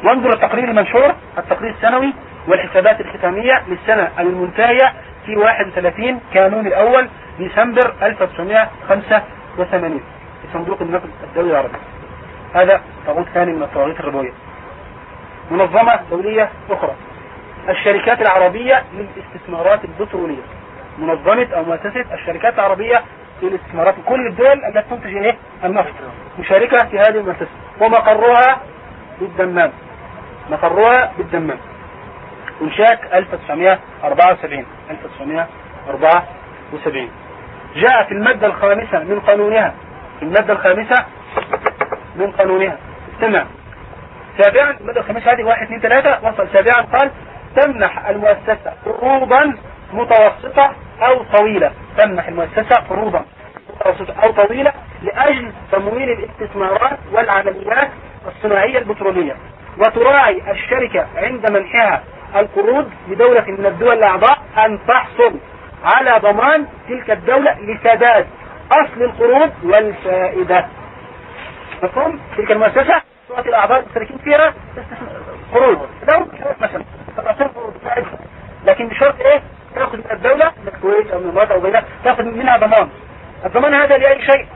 وانظر التقرير المنشور التقرير السنوي والحسابات الختامية للسنة المنتهية في 31 كانون الأول ديسمبر 1985 في صندوق النقد الدولي العربي. هذا طاغوت ثاني من الطواغيت الربوية. منظمة دولية أخرى. الشركات العربية للاستثمارات البترولية. منظمة أو مؤسسة الشركات العربية للاستثمارات. كل الدول التي تنتج إيه النفط. مشاركة في هذه المؤسسة. ومقرها بالدمام. مقرها بالدمام. إنشاء 1974 1974 جاء في المادة الخامسة من قانونها. في المادة الخامسة من قانونها. استمع سابعا المادة الخامسة هذه واحد اثنين ثلاثة وصل. سابعا قال تمنح المؤسسة قروضا متوسطة أو طويلة. تمنح المؤسسة قروضا متوسطة أو طويلة لأجل تمويل الاستثمارات والعمليات الصناعية البترولية. وتراعي الشركة عند منحها القروض لدولة من الدول الأعضاء أن تحصل على ضمان تلك الدولة لسداد أصل القروض والفائدة. مفهوم؟ تلك المؤسسة تعطي الأعضاء المشتركين فيها قروض لو مثلا. قروض لكن بشرط إيه؟ تأخذ من الدولة من الكويت أو من أو غيرها تأخذ منها ضمان. الضمان هذا لأي شيء؟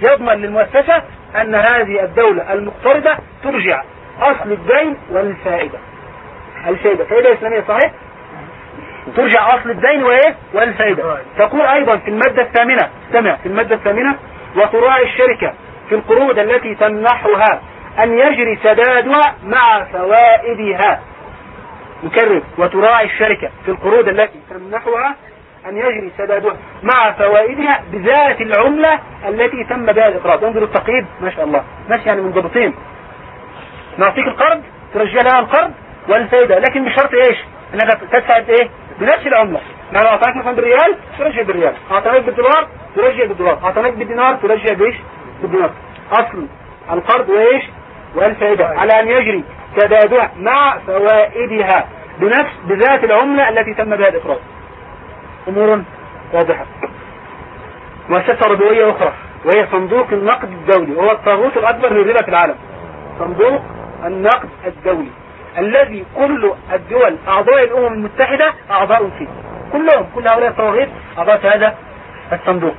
يضمن للمؤسسة أن هذه الدولة المقترضة ترجع أصل الدين والفائدة. الفائدة. فائدة إسلامية صحيح؟ ترجع أصل الدين وإيه؟ والفائدة. تقول أيضا في المادة الثامنة استمع في المادة الثامنة وتراعي الشركة في القروض التي تمنحها أن يجري سدادها مع فوائدها. نكرر وتراعي الشركة في القروض التي تمنحها أن يجري سدادها مع فوائدها بذات العملة التي تم بها الإقراض. انظروا التقييد ما شاء الله. ماشي يعني منضبطين. نعطيك القرض ترجع لها القرض والفائدة لكن بشرط إيش؟ إنك تدفع إيه؟ بنفس العملة. يعني لو أعطاك مثلا بالريال ترجع بالريال. أعطاك بالدولار ترجع بالدولار. أعطاك بالدينار ترجع بإيش؟ بالدينار. أصل القرض وايش والفائدة على أن يجري سدادها مع فوائدها بنفس بذات العملة التي تم بها الإقراض أمور واضحة. مؤسسة ربوية أخرى وهي صندوق النقد الدولي وهو الطاغوت الأكبر للربا في العالم. صندوق النقد الدولي الذي كل الدول أعضاء الأمم المتحدة أعضاء فيه. كلهم كل هؤلاء الطواغيت أعضاء في هذا الصندوق.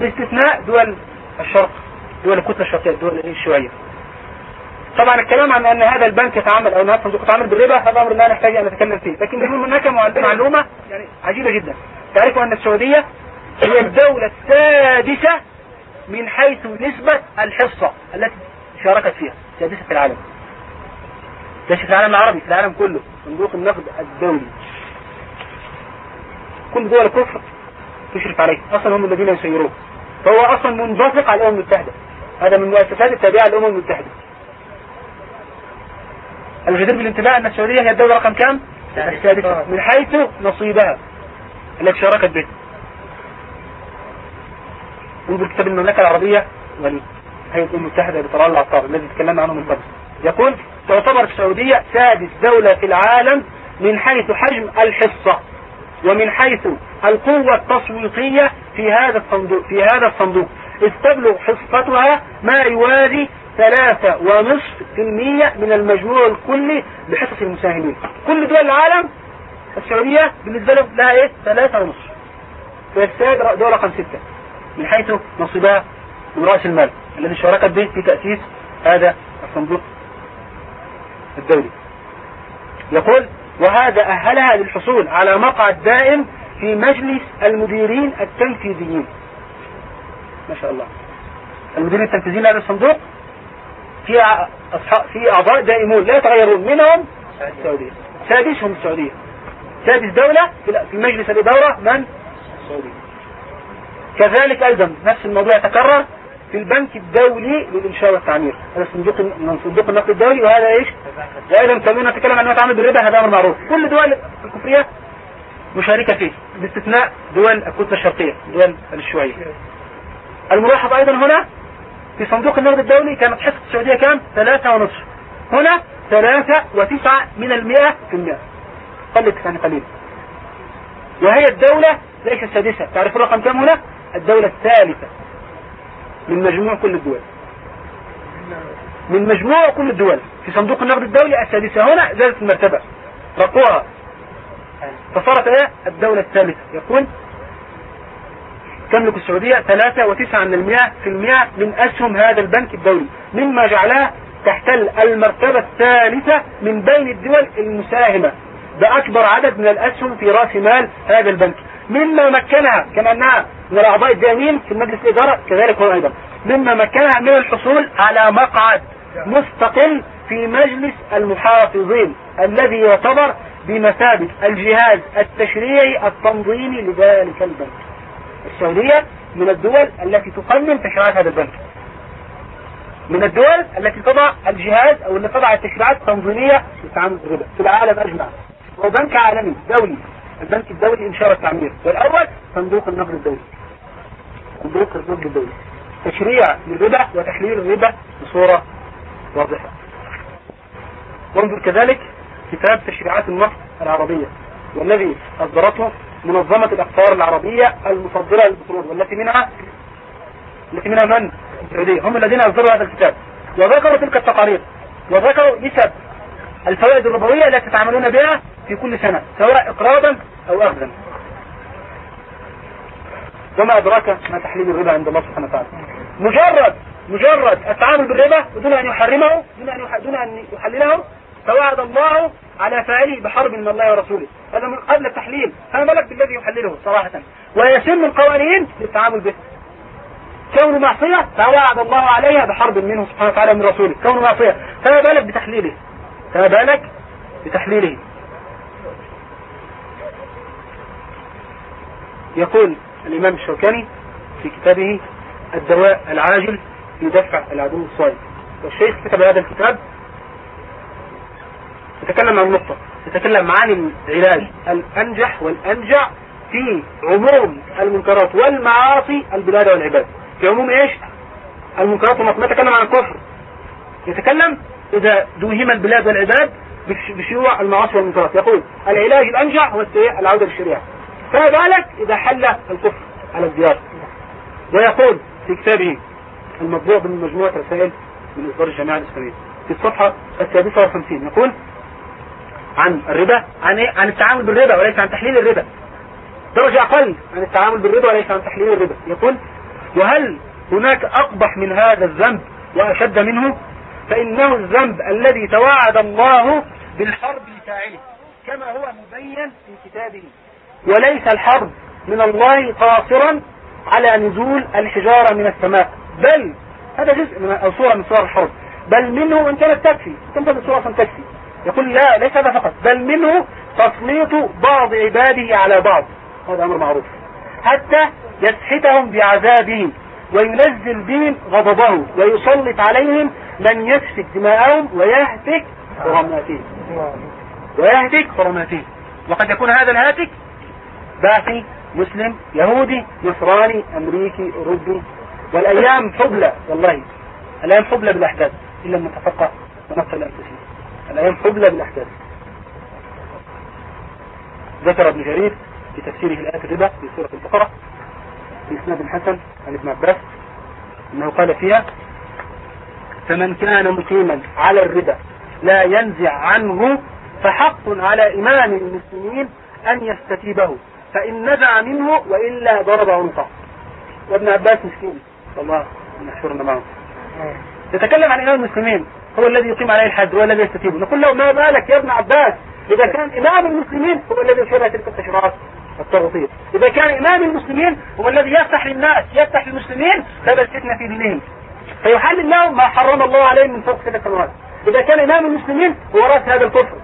باستثناء دول الشرق دول الكتلة الشرقية الدول الشيوعية. طبعا الكلام عن أن هذا البنك يتعامل أو أن هذا الصندوق يتعامل بالربا هذا أمر لا نحتاج أن نتكلم فيه. لكن بيقول هناك معلومة يعني عجيبة جدا. تعرفوا أن السعودية هي الدولة السادسة من حيث نسبة الحصة التي شاركت فيها السادسة في العالم. ليس في العالم العربي في العالم كله. صندوق النقد الدولي. كل دول الكفر تشرف عليه. أصلا هم الذين يسيروه فهو أصلا منبثق على الأمم المتحدة. هذا من المؤسسات التابعة للأمم المتحدة. الجدير بالانتباه أن السعودية هي الدولة رقم كام؟ السادسة من حيث نصيبها. التي شاركت به انظر كتاب المملكة العربية ولي هيئة الأمم المتحدة لطلال العطار الذي تكلمنا عنه من قبل. يقول تعتبر السعودية سادس دولة في العالم من حيث حجم الحصة ومن حيث القوة التصويتية في هذا الصندوق في هذا الصندوق. استبلغ حصتها ما يوازي ثلاثة ونصف في المية من المجموع الكلي بحصص المساهمين. كل دول العالم السعودية بالنسبة له لها إيه؟ ثلاثة ونصف. فالساد دولة رقم ستة. من حيث نصيبها رأس المال. الذي شاركت به في تأسيس هذا الصندوق الدولي. يقول وهذا أهلها للحصول على مقعد دائم في مجلس المديرين التنفيذيين. ما شاء الله. المديرين التنفيذيين لهذا الصندوق في في أعضاء دائمون لا يتغيرون منهم السعودية. سادسهم السعودية. سادس دولة في مجلس الإدارة من؟ السعودية. كذلك أيضا نفس الموضوع يتكرر في البنك الدولي للإنشاء والتعمير. هذا صندوق من صندوق النقد الدولي وهذا إيش؟ وأيضا كمان نتكلم عن تعمل بالربا هذا أمر معروف. كل دول الكفرية مشاركة فيه باستثناء دول الكتلة الشرقية دول الشيوعية الملاحظ أيضا هنا في صندوق النقد الدولي كانت حصة السعودية كام؟ ثلاثة ونصف. هنا ثلاثة وتسعة من المئة في المئة. قلت يعني قليل. وهي الدولة ليس السادسة. تعرف الرقم كم هنا؟ الدولة الثالثة. من مجموع كل الدول. من مجموع كل الدول. في صندوق النقد الدولي السادسة. هنا زادت المرتبة. رقوها فصارت إيه؟ الدولة الثالثة. يقول تملك السعودية ثلاثة وتسعة من أسهم هذا البنك الدولي. مما جعلها تحتل المرتبة الثالثة من بين الدول المساهمة. بأكبر عدد من الأسهم في رأس مال هذا البنك. مما مكنها كما أنها من الأعضاء الدائمين في المجلس الإدارة كذلك هو أيضا. مما مكنها من الحصول على مقعد مستقل في مجلس المحافظين الذي يعتبر بمثابة الجهاز التشريعي التنظيمي لذلك البنك. السعودية من الدول التي تقنن تشريعات هذا البنك. من الدول التي تضع الجهاز أو التي تضع التشريعات التنظيمية للتعامل بالربا في العالم أجمع. هو بنك عالمي دولي. البنك الدولي انشاء التعمير والأول صندوق النقد الدولي. صندوق النقد الدولي. تشريع للربا وتحليل الربا بصورة واضحة. وانظر كذلك كتاب تشريعات النص العربية والذي أصدرته منظمة الأقطار العربية المصدرة للبترول والتي منها التي منها من؟ السعودية. هم الذين أصدروا هذا الكتاب. وذكروا تلك التقارير. وذكروا نسب الفوائد الربوية التي تتعاملون بها في كل سنة سواء إقراضا أو أخذا. وما أدراك ما تحليل الربا عند الله سبحانه وتعالى. مجرد مجرد التعامل بالربا دون أن يحرمه دون أن دون أن يحلله توعد الله على فاعله بحرب من الله ورسوله. هذا من قبل التحليل. فما بالك بالذي يحلله صراحة. ويسن القوانين للتعامل به. كون معصية توعد الله عليها بحرب منه سبحانه وتعالى من رسوله. كون معصية. فما بالك بتحليله؟ فما بالك بتحليله؟ يقول الإمام الشوكاني في كتابه الدواء العاجل في دفع العدو الصالح. والشيخ كتب هذا الكتاب يتكلم عن نقطة. يتكلم عن العلاج الأنجح والأنجع في عموم المنكرات والمعاصي البلاد والعباد. في عموم إيش؟ المنكرات والمعاصي. ما يتكلم عن الكفر. يتكلم إذا دوهم البلاد والعباد بشيوع المعاصي والمنكرات. يقول العلاج الأنجع هو العودة للشريعة. فما بالك إذا حل الكفر على الديار ويقول في كتابه المطبوع من مجموعة رسائل من إصدار الجامعة الإسلامية في الصفحة السادسة والخمسين يقول عن الربا عن إيه؟ عن التعامل بالربا وليس عن تحليل الربا. درجة أقل عن التعامل بالربا وليس عن تحليل الربا. يقول وهل هناك أقبح من هذا الذنب وأشد منه؟ فإنه الذنب الذي توعد الله بالحرب لفاعله كما هو مبين في كتابه. وليس الحرب من الله قاصرا على نزول الحجارة من السماء. بل هذا جزء من أو صورة من صور الحرب. بل منه إن كانت تكفي. تنفذ الصورة تكفي. يقول لا ليس هذا فقط بل منه تسليط بعض عباده على بعض. هذا أمر معروف. حتى يسحتهم بعذابه وينزل بهم غضبه ويسلط عليهم من يسفك دماءهم ويهتك حرماتهم. ويهتك حرماتهم. وقد يكون هذا الهاتك باقي مسلم يهودي نصراني أمريكي أوروبي. والأيام حبلى والله. الأيام حبلى بالأحداث الا لم نتفقه ونقتل أنفسنا. الأيام حبلى بالاحداث ذكر ابن جرير في تفسيره الآية الربا في سورة البقرة في إسناد الحسن عن ابن عباس أنه قال فيها فمن كان مقيما على الربا لا ينزع عنه فحق على إمام المسلمين أن يستتيبه فإن نزع منه وإلا ضرب عنقه. وابن عباس مسكين. الله نحشرنا معه. يتكلم عن إمام المسلمين. هو الذي يقيم عليه الحد هو الذي يستتيبه نقول له ما بالك يا ابن عباس؟ إذا كان إمام المسلمين هو الذي يشرع تلك التشريعات الطاغوتية إذا كان إمام المسلمين هو الذي يفتح للناس يفتح للمسلمين باب الفتنة في دينهم. فيحلل لهم ما حرم الله عليهم من فوق سبع سنوات إذا كان إمام المسلمين هو رأس هذا الكفر.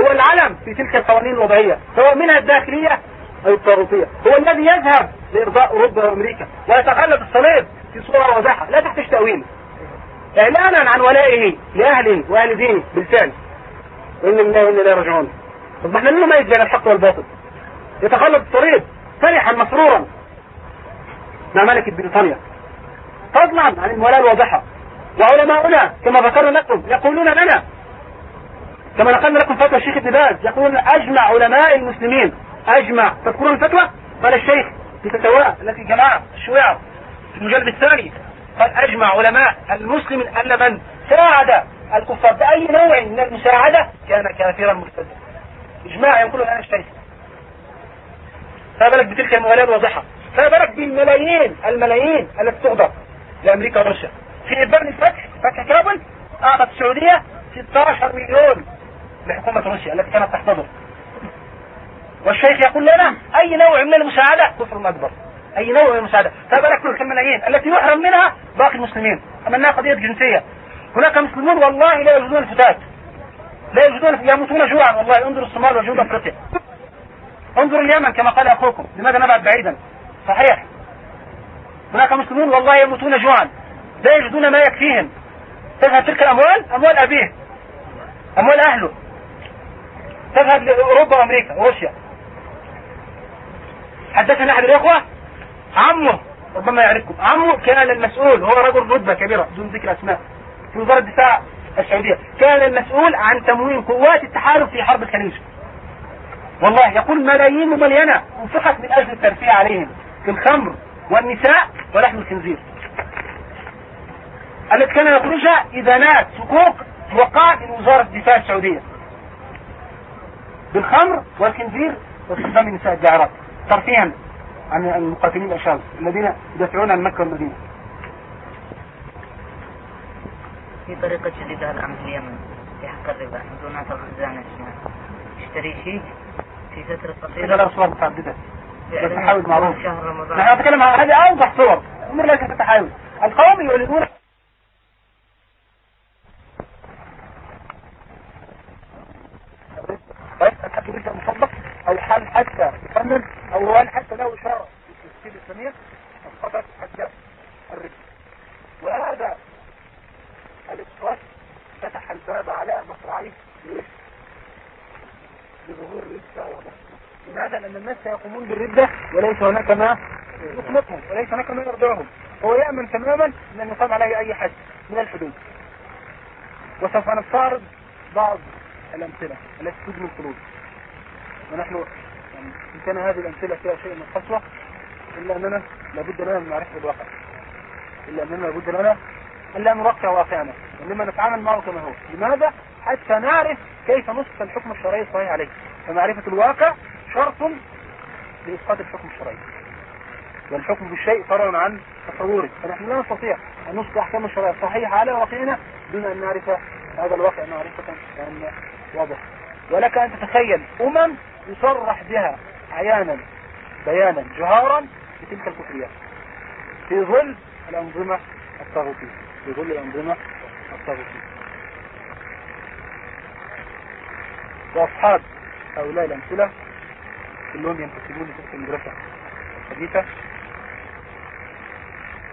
هو العلم في تلك القوانين الوضعية. سواء منها الداخلية أو الطاغوتية هو الذي يذهب لإرضاء أوروبا وأمريكا ويتغلب الصليب في صورة واضحة. لا تحتاج تأويل. إعلانا عن ولائه لأهله وأهل دينه بالفعل. وإن الله وإن لا يرجعون طب إحنا لنا ما بين الحق والباطل؟ يتخلط الصليب فرحا مسرورا. مع ملكة بريطانيا فضلا عن المولاة الواضحة. وعلماؤنا كما ذكرنا لكم يقولون لنا. كما نقلنا لكم فتوى الشيخ ابن باز يقولون أجمع علماء المسلمين. أجمع. تذكرون الفتوى؟ قال الشيخ في فتواه التي جمعها الشويعة في المجلد الثاني. قال أجمع علماء المسلم أن من ساعد الكفار بأي نوع من المساعدة كان كافرا مرتدا. إجماع يقول الآن الشيخ فما بالك بتلك الموالاه الواضحة فما بالك بالملايين الملايين التي تغضب لأمريكا وروسيا في ابان الفتح فتح كابل أعطت السعودية 16 مليون لحكومة روسيا التي كانت تحتضر. والشيخ يقول لنا أي نوع من المساعدة؟ كفر اكبر أي نوع من المساعدة؟ فما بالك تلك الملايين التي يحرم منها باقي المسلمين أما أنها قضية جنسية. هناك مسلمون والله لا يجدون الفتاة لا يجدون يموتون جوعا والله انظروا الصومال وجنوب افريقيا انظروا اليمن كما قال أخوكم لماذا نبعد بعيدا؟ صحيح. هناك مسلمون والله يموتون جوعا لا يجدون ما يكفيهم. تذهب تلك الأموال؟ أموال أبيه. أموال أهله. تذهب لأوروبا وأمريكا وروسيا حدثنا أحد الإخوة؟ عمه ربما يعرفكم. عمه كان المسؤول هو رجل رتبة كبيرة دون ذكر أسماء. في وزارة الدفاع السعودية. كان المسؤول عن تمويل قوات التحالف في حرب الخليج والله يقول ملايين مليانة أنفقت من أجل الترفيه عليهم في الخمر والنساء ولحم الخنزير. التي كان يخرجها إذانات حقوق وقع من وزارة الدفاع السعودية. بالخمر والخنزير واستخدام النساء الجاهرات ترفيها. عن المقاتلين الأشاذ الذين يدافعون عن مكة والمدينة. في طريقة جديدة الآن في اليمن في حق الربا دونات الخزانة اشتري شيء في فترة قصيرة. هذا صور متعددة تحاول معروف. شهر رمضان. نحن نتكلم عن هذه أوضح صور. أمر ليس تتحاول القوم طيب الحكي بالك مصدق. أو حال حتى يفنن أو حال حتى له إشارة. في التفسير الإسلامية فقط حتى الرزق وهذا الإسقاط فتح الباب على مصراعيه لظهور الردة لماذا؟ لأن الناس سيقومون بالردة وليس هناك ما يطلقهم وليس هناك ما يرضعهم. هو يأمن تماما من أن يقام عليه أي حد من الحدود. وسوف نستعرض بعض الأمثلة. التي تدمي القلوب. ونحن يعني إن كان هذه الأمثلة فيها شيء من القسوة إلا أننا لابد لنا من معرفة الواقع. إلا أننا لابد لنا أن لا نرقع واقعنا وإنما نتعامل معه كما هو. لماذا؟ حتى نعرف كيف نسقط الحكم الشرعي الصحيح عليه. فمعرفة الواقع شرط لإسقاط الحكم الشرعي. والحكم بالشيء فرع عن تصوره. فنحن لا نستطيع أن نسقط أحكام الشرعية الصحيحة على واقعنا دون أن نعرف هذا الواقع معرفة يعني واضح ولك أن تتخيل أمم يصرح بها عيانا بيانا جهارا بتلك الكفريات في ظل الأنظمة الطاغوتية. في ظل الأنظمة الطاغوتية. وأصحاب هؤلاء الأمثلة كلهم ينتسبون لتلك المدرسة الحديثة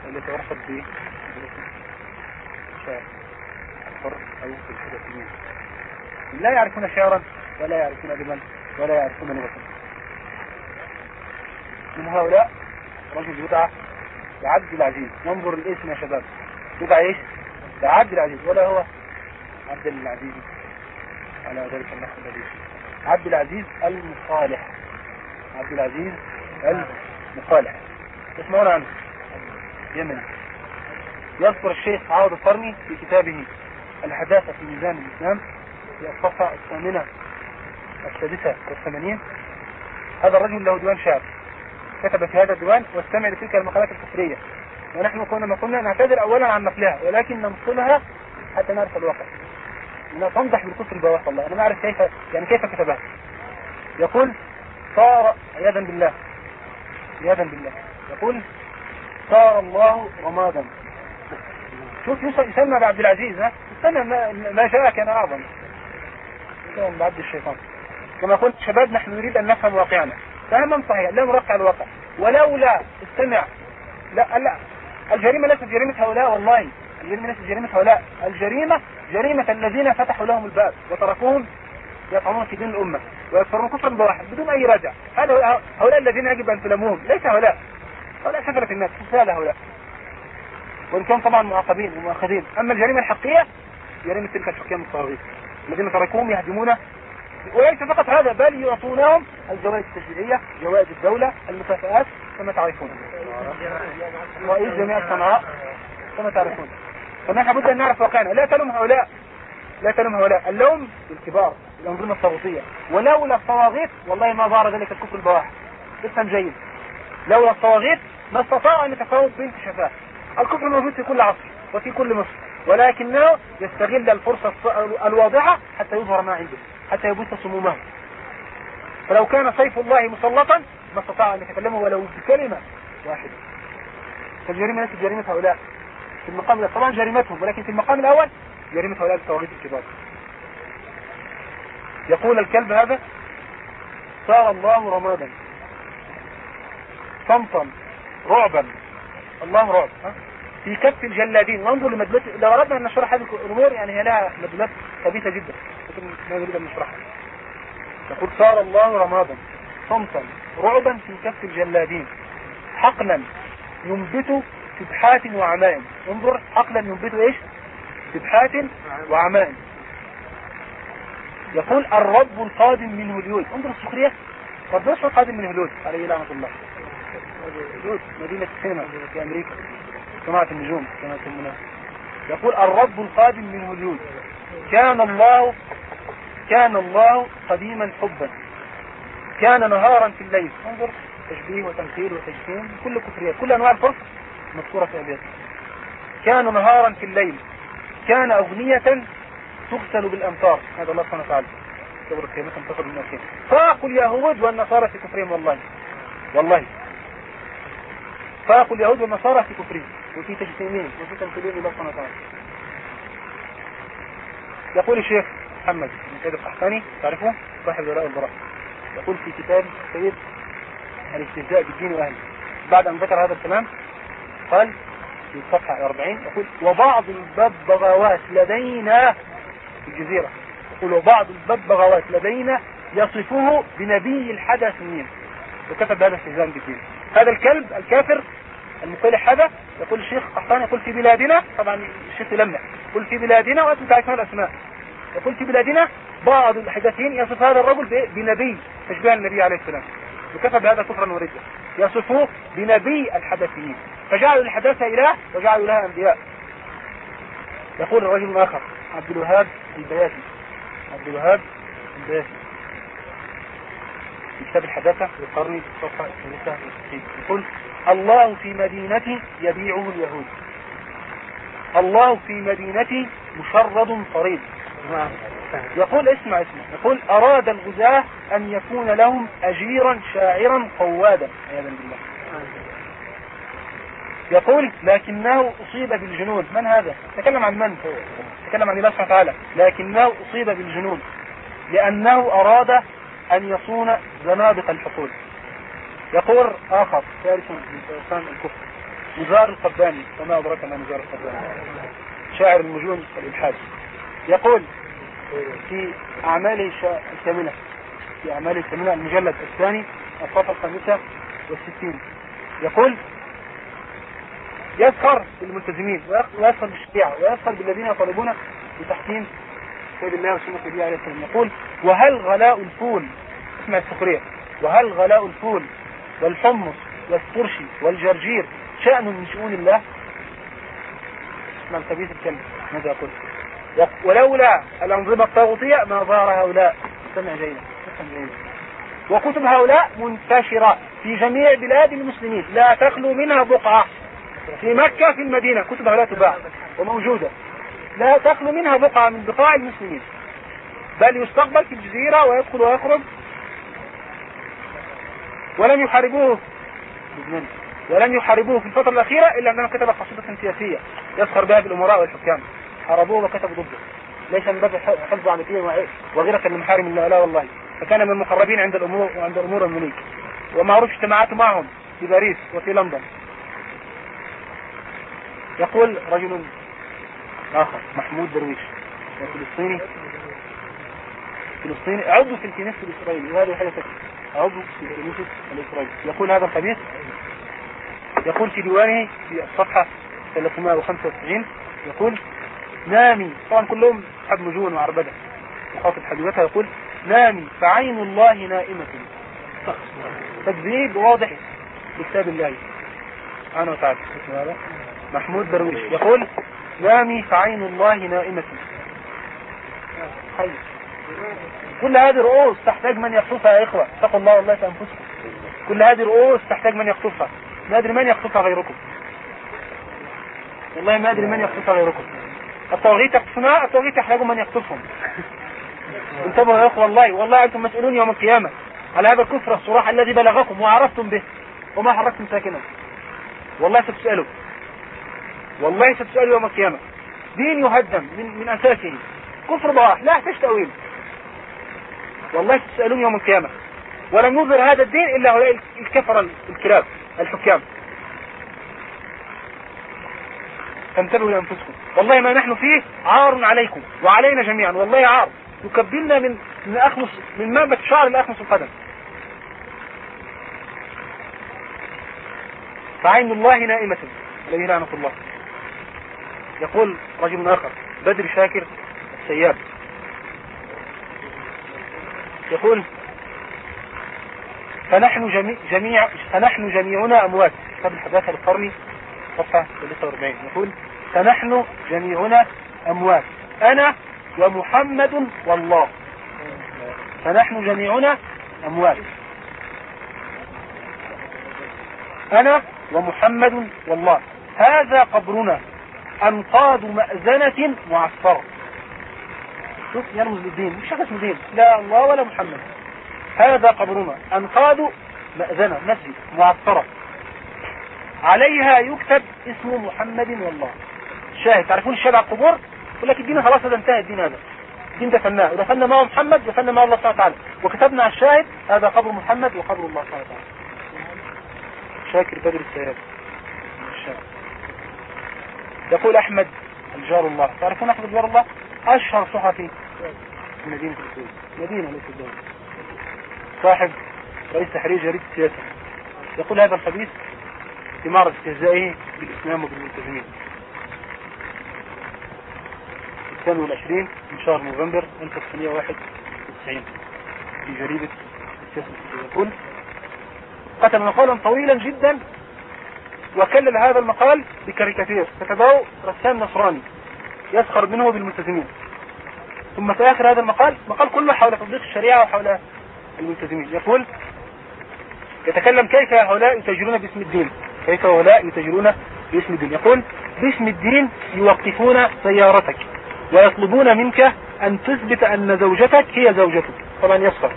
التي عرفت ب شعر أو الحدثيين لا يعرفون شعرا ولا يعرفون أدبا. ولا يعرفون لغة من هؤلاء رجل يدعى لعبد العزيز. ننظر الاسم يا شباب. يدعى إيش لعبد العزيز. ولا هو؟ عبد العزيز. على ذلك النحو الذي عبد العزيز المصالح. عبد العزيز المصالح. تسمعون عنه؟ يمن يذكر الشيخ عوض القرني في كتابه الحداثة في ميزان الإسلام في الصفحة الثامنة. السادسة والثمانين. هذا الرجل له ديوان شعر. كتب في هذا الديوان واستمع لتلك المقالات الكفرية. ونحن كنا ما قلنا نعتذر أولا عن نقلها ولكن ننقلها حتى نعرف الواقع. تنضح بالكفر بواقع الله أنا ما أعرف كيف يعني كيف كتبها. يقول صار عياذا بالله. عياذا بالله. يقول صار الله رمادا. شوف يسمى بعبد العزيز ها؟ استنى ما, ما جاء كان أعظم. بعبد الشيطان. كما قلت شباب نحن نريد أن نفهم واقعنا. فهما صحيح لا نرقع الواقع. ولولا استمع. لا لا. الجريمة ليست جريمة هؤلاء والله. الجريمة ليست جريمة هؤلاء. الجريمة جريمة الذين فتحوا لهم الباب وتركوهم يطعنون في دين الأمة ويكفرون كفرا بواحد بدون أي رجع. هذا هؤلاء الذين يجب أن تلموهم ليس هؤلاء. هؤلاء كثرة الناس. هذا هؤلاء. وإن كان طبعا معاقبين ومؤاخذين. أما الجريمة الحقيقية جريمة تلك الحكام الصغيرين الذين تركوهم يهدمون وليس فقط هذا بل يعطونهم الجوائز التشريعية جوائز الدولة المكافآت كما تعرفون. رئيس جميع صنعاء كما تعرفون. فنحن لابد أن نعرف واقعنا. لا تلوم هؤلاء. لا تلوم هؤلاء. اللوم بالكبار الأنظمة الطاغوتية ولولا الطواغيت والله ما ظهر ذلك الكفر البواح. افهم جيد لولا الطواغيت ما استطاع أن يتفاوض بنت شفاه الكفر موجود في كل عصر وفي كل مصر. ولكنه يستغل الفرصة الواضحة حتى يظهر ما عنده. حتى يبث صمومه فلو كان سيف الله مسلطا ما استطاع أن يتكلمه ولو بكلمة واحدة. فالجريمة ليست جريمة هؤلاء. في المقام طبعا جريمتهم ولكن في المقام الأول جريمة هؤلاء التواغيت الكبار. يقول الكلب هذا صار الله رمادا. صمتا رعبا. الله رعب في كف الجلادين. ننظر لمدلات لو أردنا أن نشرح هذه الأمور يعني هي لها مدلات خبيثة جدا. لكن ما نريد أن نشرحها. يقول صار الله رمادا صمتا رعبا في كف الجلادين. حقنا ينبت سبحات وعمائم انظر حقلا ينبت إيش؟ سبحات وعمائم يقول الرب القادم من هوليود انظر السخرية. رب يسوع القادم من هوليود عليه لعنة الله. هوليود مدينة السينما في أمريكا. صناعة النجوم كما يسمونها يقول الرب القادم من هوليود كان الله كان الله قديما حبا. كان نهارا في الليل. انظر تشبيه وتمثيل وتجسيم كل كفريات كل أنواع الفرق مذكورة في ابيات كان نهارا في الليل. كان أغنية تغسل بالأمطار. هذا الله سبحانه وتعالى. كبر الكلمة تنتصر من الكلمة فاقوا اليهود والنصارى في كفرهم والله. والله. فاقوا اليهود والنصارى في كفرهم. وفي تجسيمهم وفي تمثيلهم الله سبحانه وتعالى يقول الشيخ محمد بن سيد القحطاني تعرفه؟ صاحب ولاء البراء. يقول في كتاب سيد الاستهزاء بالدين واهله بعد أن ذكر هذا الكلام قال في الصفحة 40 يقول وبعض الببغاوات لدينا في الجزيرة. يقول وبعض الببغاوات لدينا يصفه بنبي الحدثين وكتب هذا استهزاء بالدين. هذا الكلب الكافر المصالح هذا يقول الشيخ قحطان يقول في بلادنا طبعا الشيخ يلمح يقول في بلادنا وأنتم تعرفون الأسماء. يقول في بلادنا بعض الحدثين يصف هذا الرجل بنبي تشبيه النبي عليه السلام. وكفى بهذا كفرا وردا يصفه بنبي الحدثيين. فجعلوا الحداثة إله وجعلوا لها أنبياء. يقول الرجل الآخر عبد الوهاب البياتي. عبد الوهاب البياتي. في كتاب الحداثة للقرن صفحة يقول الله في مدينتي يبيعه اليهود. الله في مدينتي مشرد طريد يقول اسمع اسمع. يقول أراد الغزاة أن يكون لهم أجيرا شاعرا قوادا. عياذا بالله. يقول لكنه أصيب بالجنون من هذا؟ تكلم عن من؟ تكلم عن الله سبحانه وتعالى. لكنه أصيب بالجنون لأنه أراد أن يصون زنادق الحقول يقول آخر ثالث من الكفر مزار القباني وما أدرك ما مزار القباني؟ شاعر المجون والإلحاد. يقول في أعماله الكاملة في أعماله الكاملة المجلد الثاني الصفحة الخامسة والستين. يقول يسخر بالملتزمين ويسخر بالشيعة ويسخر بالذين يطالبون بتحكيم سيد الله وسنة النبي عليه السلام. يقول وهل غلاء الفول؟ اسمع السخرية وهل غلاء الفول والحمص والترشي والجرجير شأن من شؤون الله؟ اسمع الخبيث الكلمة ماذا يقول؟ ولولا الأنظمة الطاغوتية ما ظهر هؤلاء. استمع جيدا. وكتب هؤلاء منتشرة في جميع بلاد المسلمين. لا تخلو منها بقعة. في مكة في المدينة. كتب هؤلاء تباع. وموجودة. لا تخلو منها بقعة من بقاع المسلمين. بل يستقبل في الجزيرة ويدخل ويخرج. ولم يحاربوه ولم يحاربوه في الفترة الأخيرة إلا أنه كتب قصيدة سياسية يسخر بها بالأمراء والحكام. حاربوه وكتبوا ضده. ليس من باب حفظ عن الدين وغيرة لمحارم الله. لا والله. فكان من المقربين عند الأمور وعند أمور الملوك. ومعروف اجتماعاته معهم في باريس وفي لندن. يقول رجل آخر محمود درويش. فلسطيني. فلسطيني. عضو في الكنيسة الإسرائيلي وهذه حاجة عضو في الكنيسة الإسرائيلي يقول هذا الخبيث يقول في ديوانه في الصفحة 395 يقول نامي. طبعا كلهم حد مجون وعربدة يخاطب حبيبتها يقول نامي فعين الله نائمة. تكذيب واضح بكتاب الله سبحانه وتعالى. محمود درويش. يقول نامي فعين الله نائمة. خير كل هذه رؤوس تحتاج من يخطفها يا إخوة. اتقوا الله والله في أنفسكم. كل هذه رؤوس تحتاج من يخطفها. ما أدري من يخطفها غيركم. والله ما أدري من يخطفها غيركم. الطواغيت يقطفونها الطواغيت يحتاج من يقطفهم انتبهوا يا إخوة والله. والله أنتم مسؤولون يوم القيامة على هذا الكفر الصراح الذي بلغكم وعرفتم به. وما حركتم ساكنا. والله ستسألوا. والله ستسألوا يوم القيامة. دين يهدم من, من أساسه. كفر ضواح لا يحتاج تأويل. والله ستسألون يوم القيامة. ولم يظهر هذا الدين إلا هؤلاء الكفر الكلاب الحكام. فانتبهوا لأنفسكم والله ما نحن فيه عار عليكم وعلينا جميعا. والله عار. يكبلنا من من أخمص من منبت شعر لأخمص القدم. فعين الله نائمة. الذي لعنة الله. يقول رجل آخر بدر شاكر السياب. يقول فنحن جميع, فنحن جميعنا أموات. كتاب الحداثة القرني صفحة 43 يقول فنحن جميعنا أموات أنا ومحمد والله. فنحن جميعنا أموات أنا ومحمد والله. هذا قبرنا. أنقاض مأذنة معصرة شوف يرمز للدين مش شخص دين. لا الله ولا محمد. هذا قبرنا. أنقاض مأذنة مسجد معصرة عليها يكتب اسم محمد والله. شاهد تعرفون على القبور يقول لك الدين خلاص هذا انتهى الدين هذا. الدين دفناه. ودفنا معه محمد ودفنا معه الله سبحانه وتعالى. وكتبنا على الشاهد هذا قبر محمد وقبر الله سبحانه وتعالى. شاكر بدر السياد يقول أحمد الجار الله. تعرفون أحمد الجار الله؟ أشهر صحفي في مدينة الكويت مدينة ليس الدولة. صاحب رئيس تحرير جريدة السياسة. يقول هذا الخبيث إمارة استهزائه بالإسلام وبالملتزمين الثاني والعشرين من شهر نوفمبر 1991 في جريدة السياسة. يقول قتل مقالا طويلا جدا وكلل هذا المقال بكاريكاتير. كتبه رسام نصراني يسخر منه بالملتزمين. ثم في آخر هذا المقال مقال كله حول تطبيق الشريعة وحول الملتزمين. يقول يتكلم كيف هؤلاء يتاجرون باسم الدين؟ كيف هؤلاء يتاجرون باسم الدين؟ يقول باسم الدين يوقفون سيارتك ويطلبون منك أن تثبت أن زوجتك هي زوجتك. طبعا يسخر.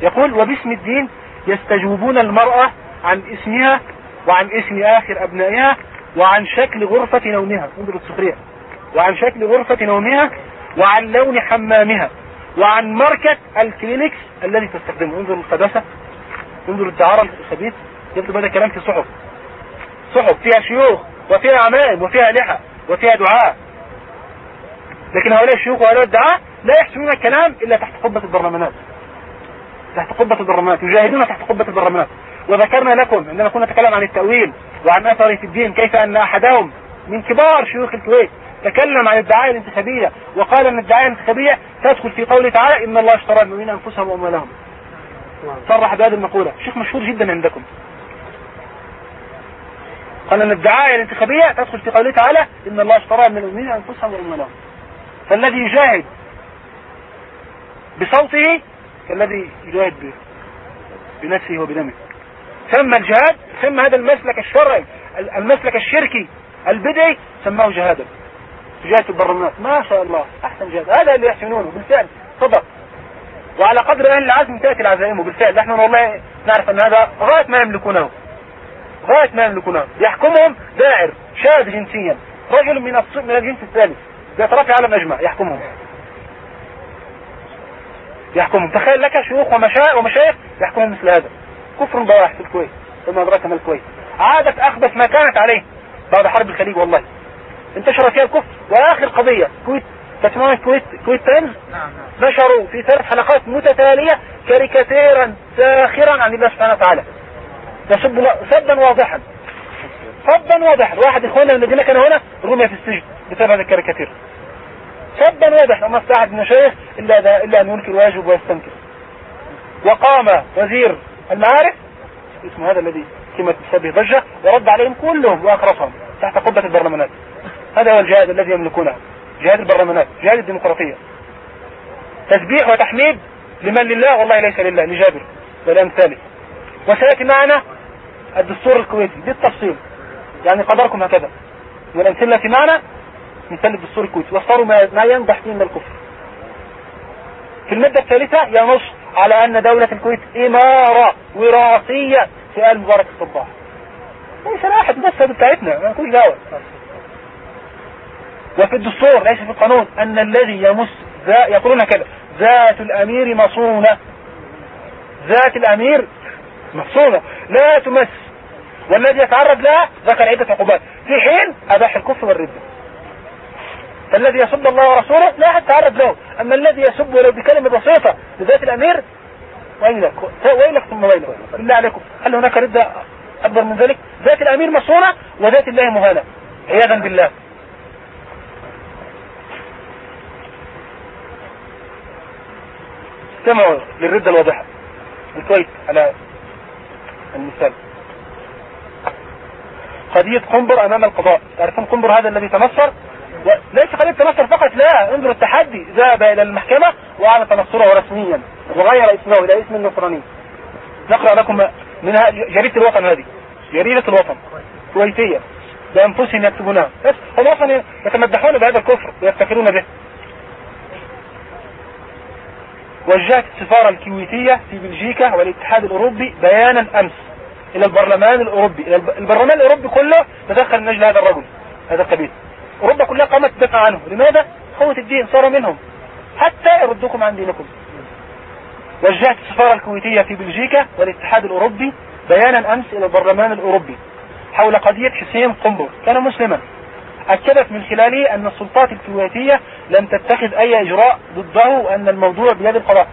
يقول وباسم الدين يستجوبون المرأة عن اسمها وعن اسم آخر أبنائها وعن شكل غرفة نومها. انظر السخرية وعن شكل غرفة نومها وعن لون حمامها وعن ماركة الكلينكس الذي تستخدمه. انظر القداسة. انظر الدعارة الخبيث يبدو هذا كلام في صحف. صحف فيها شيوخ وفيها عمائم وفيها لحى وفيها دعاء. لكن هؤلاء الشيوخ وهؤلاء الدعاء لا يحسنون الكلام إلا تحت قبة البرلمانات تحت قبة البرلمانات يجاهدون تحت قبة البرلمانات وذكرنا لكم عندما كنا نتكلم عن التأويل وعن أثره في الدين كيف أن أحدهم من كبار شيوخ الكويت تكلم عن الدعاية الانتخابية وقال أن الدعاية الانتخابية تدخل في قوله تعالى إن الله اشترى المؤمنين أنفسهم وأموالهم. صرح بهذه المقولة. شيخ مشهور جدا عندكم. قال أن الدعاية الانتخابية تدخل في قوله تعالى إن الله اشترى من المؤمنين أنفسهم وأموالهم. فالذي يجاهد بصوته كالذي يجاهد بنفسه وبدمه. سمى الجهاد سمى هذا المسلك الشرعي المسلك الشركي البدعي سماه جهادا. جهاد البرلمانات ما شاء الله أحسن جهاد. هذا اللي يحسنونه بالفعل. صدق وعلى قدر أهل العزم تأتي العزائم بالفعل نحن والله نعرف أن هذا غاية ما يملكونه. غاية ما يملكونه. يحكمهم داعر شاذ جنسيا. رجل من من الجنس الثالث. باعتراف العالم اجمع يحكمهم. يحكمهم. تخيل لك شيوخ ومشايخ يحكمهم مثل هذا. كفر بواح في الكويت ثم أدراك من الكويت. عادت أخبث ما كانت عليه بعد حرب الخليج والله. انتشر فيها الكفر. وآخر قضية كويت تسمعون كويت Kuwait Times نعم، نعم. نشروا في ثلاث حلقات متتالية كاريكاتيرا ساخرا عن الله سبحانه وتعالى. يسب سبا واضحا. سبا واضحا. واحد إخواننا الذين كانوا هنا رمي في السجن بسبب هذا الكاريكاتير. سبا واضحا. وما استعد من شيخ الا إلا أن ينكر واجب ويستنكر. وقام وزير المعارف. اسمه هذا الذي كما تسبه ضجة ورد عليهم كلهم وأخرسهم تحت قبة البرلمانات. هذا هو الجهاد الذي يملكونه. جهاد البرلمانات جهاد الديمقراطية. تسبيح وتحميد لمن لله والله ليس لله لجابر. والأمثال وسيأتي معنا الدستور الكويتي بالتفصيل. يعني قدركم هكذا. والأمثلة التي معنا مثال الدستور الكويتي. واختاروا ما ينضح فيه من الكفر. في المادة الثالثة ينص على أن دولة الكويت إمارة وراثية. في آل مبارك الصباح. ليس واحد بس بتاعتنا ما نكونش دعوة وفي الدستور ليس في القانون أن الذي يمس ذا يقولون كذا ذات الأمير مصونة. ذات الأمير مصونة. لا تمس. والذي يتعرض لها ذكر عدة عقوبات. في حين أباح الكفر والردة. فالذي يسب الله ورسوله لا أحد تعرض له. أما الذي يسب ولو بكلمة بسيطة لذات الأمير ويلك ويلك ثم ويلك. بالله عليكم. هل هناك ردة أكبر من ذلك؟ ذات الأمير مصونة وذات الله مهانة. عياذا بالله. استمعوا للردة الواضحة. الكويت على المثال. قضية قنبر أمام القضاء. تعرفون قنبر هذا الذي تنصر؟ ليس قضية تنصر فقط لا. انظر التحدي. ذهب إلى المحكمة وأعلن تنصره رسميا وغير اسمه إلى اسم النصراني نقرأ لكم منها جريدة الوطن هذه. جريدة الوطن. كويتية. بأنفسهم يكتبونها. بس أصلا يتمدحون بهذا الكفر ويفتخرون به. وجهت السفارة الكويتية في بلجيكا والاتحاد الأوروبي بيانا أمس إلى البرلمان الأوروبي. البرلمان الأوروبي كله تدخل من أجل هذا الرجل هذا القبيل. أوروبا كلها قامت تدافع عنه لماذا؟ خوة الدين صار منهم. حتى يردوكم عن دينكم. وجهت السفارة الكويتية في بلجيكا والاتحاد الأوروبي بيانا أمس إلى البرلمان الأوروبي حول قضية حسين قنبر كان مسلما. أكدت من خلاله أن السلطات الكويتية لم تتخذ أي إجراء ضده وأن الموضوع بيد القضاء.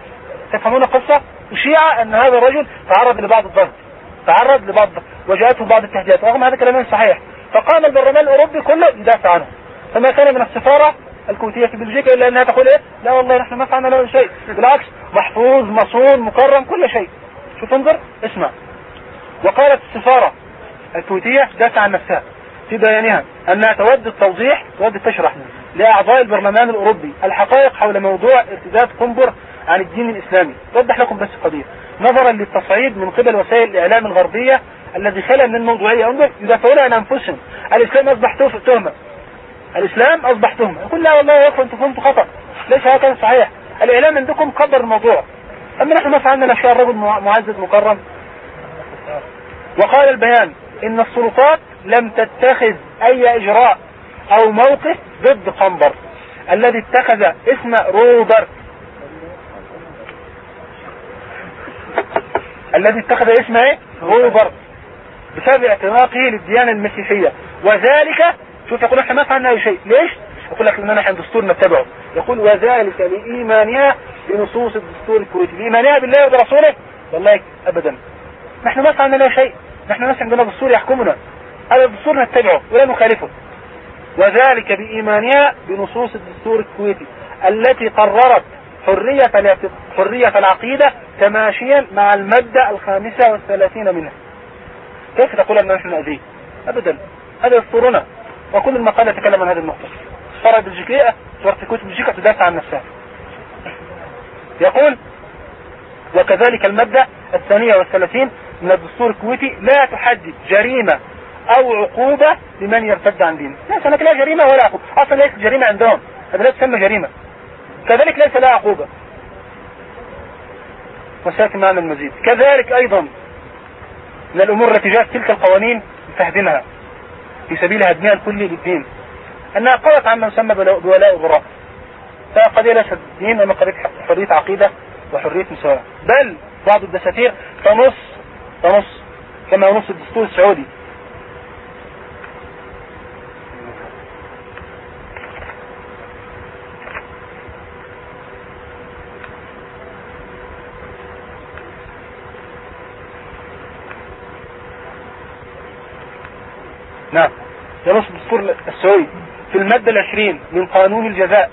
تفهمون القصة؟ أشيع أن هذا الرجل تعرض لبعض الضغط تعرض لبعض وجاءته بعض التهديدات. رغم هذا كلام صحيح. فقام البرلمان الأوروبي كله يدافع عنه. فما كان من السفارة الكويتية في بلجيكا إلا أنها تقول إيه؟ لا والله نحن ما فعلنا له شيء. بالعكس محفوظ مصون مكرم كل شيء. شوف انظر اسمع. وقالت السفارة الكويتية دافع عن نفسها في بيانها أنها تود التوضيح تود تشرح لأعضاء البرلمان الأوروبي الحقائق حول موضوع ارتداد قنبر عن الدين الإسلامي. توضح لكم بس القضية نظرا للتصعيد من قبل وسائل الإعلام الغربية الذي خلى من الموضوعية أنظر يدافعون عن أنفسهم. الإسلام أصبح تهمة. الإسلام أصبح تهمة. يقول لا والله يا أنتم فهمتوا خطأ. ليس هكذا صحيح. الإعلام عندكم كبر الموضوع. أما نحن ما فعلنا الأشياء الرجل معزز مكرم وقال البيان إن السلطات لم تتخذ أي إجراء أو موقف ضد قنبر. الذي اتخذ اسم روبرت الذي اتخذ اسم إيه؟ روبرت بسبب اعتناقه للديانة المسيحية. وذلك شوف يقول إحنا ما فعلنا أي شيء. ليش؟ يقول لك لاننا إحنا دستور نتبعه. يقول وذلك لإيمانها بنصوص الدستور الكويتي لإيمانها بالله وبرسوله؟ والله ابدا. نحن ما فعلنا لا شيء. نحن ناس عندنا دستور يحكمنا. هذا الدستور نتبعه ولا نخالفه. وذلك بإيمانها بنصوص الدستور الكويتي التي قررت حرية حرية العقيدة تماشيا مع المادة الخامسة والثلاثين منها. كيف تقول أن نحن نأذيه أبدا. هذا دستورنا وكل المقال يتكلم عن هذه النقطة. فرد بلجيكية وارتكوت بلجيكا تدافع عن نفسها. يقول وكذلك المادة الثانية والثلاثين من الدستور الكويتي لا تحدد جريمة أو عقوبة لمن يرتد عن دينه. ليس هناك لا جريمة ولا عقوبة. أصلا ليس جريمة عندهم. هذا لا تسمى جريمة. كذلك ليس لها عقوبة. وسيأتي معنا المزيد. كذلك أيضا من الأمور التي جاءت تلك القوانين فهدمها في سبيل هدمها الكلي للدين. انها قضت عما يسمى بولاء الغراء فقضية ليست دين وما قضية حرية عقيدة وحرية مساواة بل بعض الدساتير تنص تنص كما ينص الدستور السعودي نعم ينص الدستور السعودي في المادة العشرين من قانون الجزاء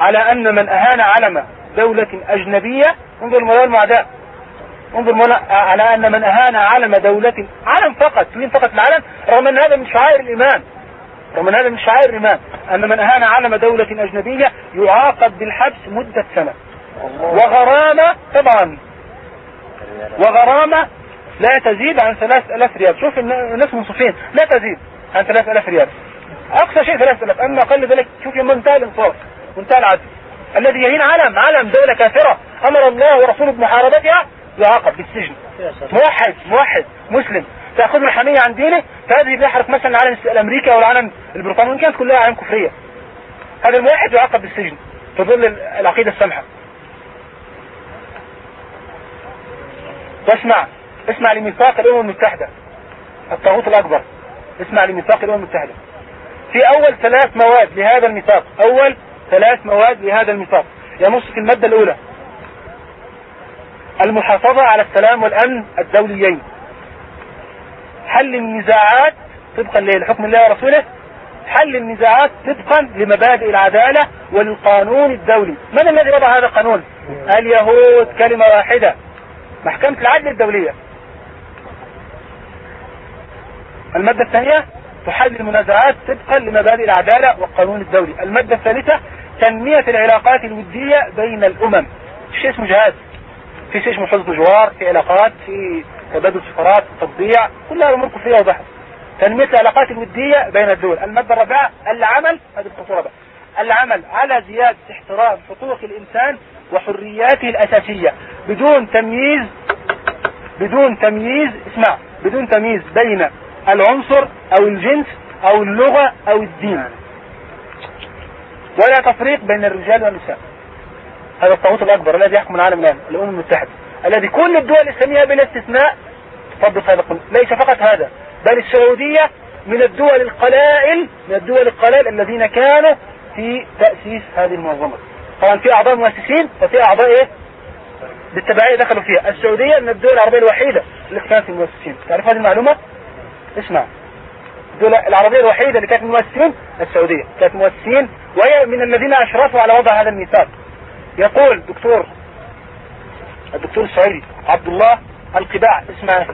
على أن من أهان علم دولة أجنبية انظر الموضوع المعداء انظر على أن من أهان علم دولة علم فقط مين فقط العلم رغم أن هذا من شعائر الإيمان رغم أن هذا من شعائر الإيمان أن من أهان علم دولة أجنبية يعاقب بالحبس مدة سنة. وغرامة طبعا. وغرامة لا تزيد عن 3000 ريال. شوف الناس منصفين. لا تزيد. عن 3000 ريال. أقصى شيء 3000 أما أقل ذلك شوف منتهى الإنصاف منتهى العدل الذي يهين علم علم دولة كافرة. أمر الله ورسوله بمحاربتها يعاقب بالسجن. موحد موحد مسلم. تأخذ الحمية عن دينه فهذه بيحرق مثلا العالم الأمريكي أو العالم البريطاني وإن كانت كلها أعلام كفرية. هذا الموحد يعاقب بالسجن في ظل العقيدة السمحة. واسمع اسمع لميثاق الأمم المتحدة الطاغوت الأكبر. اسمع لميثاق الأمم المتحدة في أول ثلاث مواد لهذا الميثاق أول ثلاث مواد لهذا الميثاق. ينص في المادة الأولى. المحافظة على السلام والأمن الدوليين. حل النزاعات طبقا لحكم الله ورسوله. حل النزاعات طبقا لمبادئ العدالة والقانون الدولي. من الذي وضع هذا القانون؟ اليهود كلمة واحدة. محكمة العدل الدولية. المادة الثانية تحل المنازعات طبقا لمبادئ العدالة والقانون الدولي. المادة الثالثة تنمية العلاقات الودية بين الأمم. شيء اسمه جهاز. في شيء اسمه حزب جوار في علاقات في تبادل سفارات تطبيع. كلها أمور كفرية وبحث تنمية العلاقات الودية بين الدول. المادة الرابعة العمل. هذه الخطورة بقى. العمل على زيادة احترام حقوق الإنسان وحرياته الأساسية. بدون تمييز بدون تمييز اسمع بدون تمييز بين العنصر أو الجنس أو اللغة أو الدين. ولا تفريق بين الرجال والنساء. هذا الطاغوت الأكبر الذي يحكم العالم الآن الأمم المتحدة. الذي كل الدول الإسلامية بلا استثناء تطبق هذا القانون ليس فقط هذا بل السعودية من الدول القلائل من الدول القلائل الذين كانوا في تأسيس هذه المنظمة. طبعا في أعضاء مؤسسين وفي أعضاء إيه؟ بالتبعية دخلوا فيها. السعودية من الدول العربية الوحيدة اللي كانت في المؤسسين. تعرف هذه المعلومة؟ اسمع الدولة العربية الوحيدة اللي كانت مؤسسين السعودية. كانت مؤسسين وهي من الذين أشرفوا على وضع هذا الميثاق. يقول دكتور الدكتور السعيدي عبد الله القباع اسمه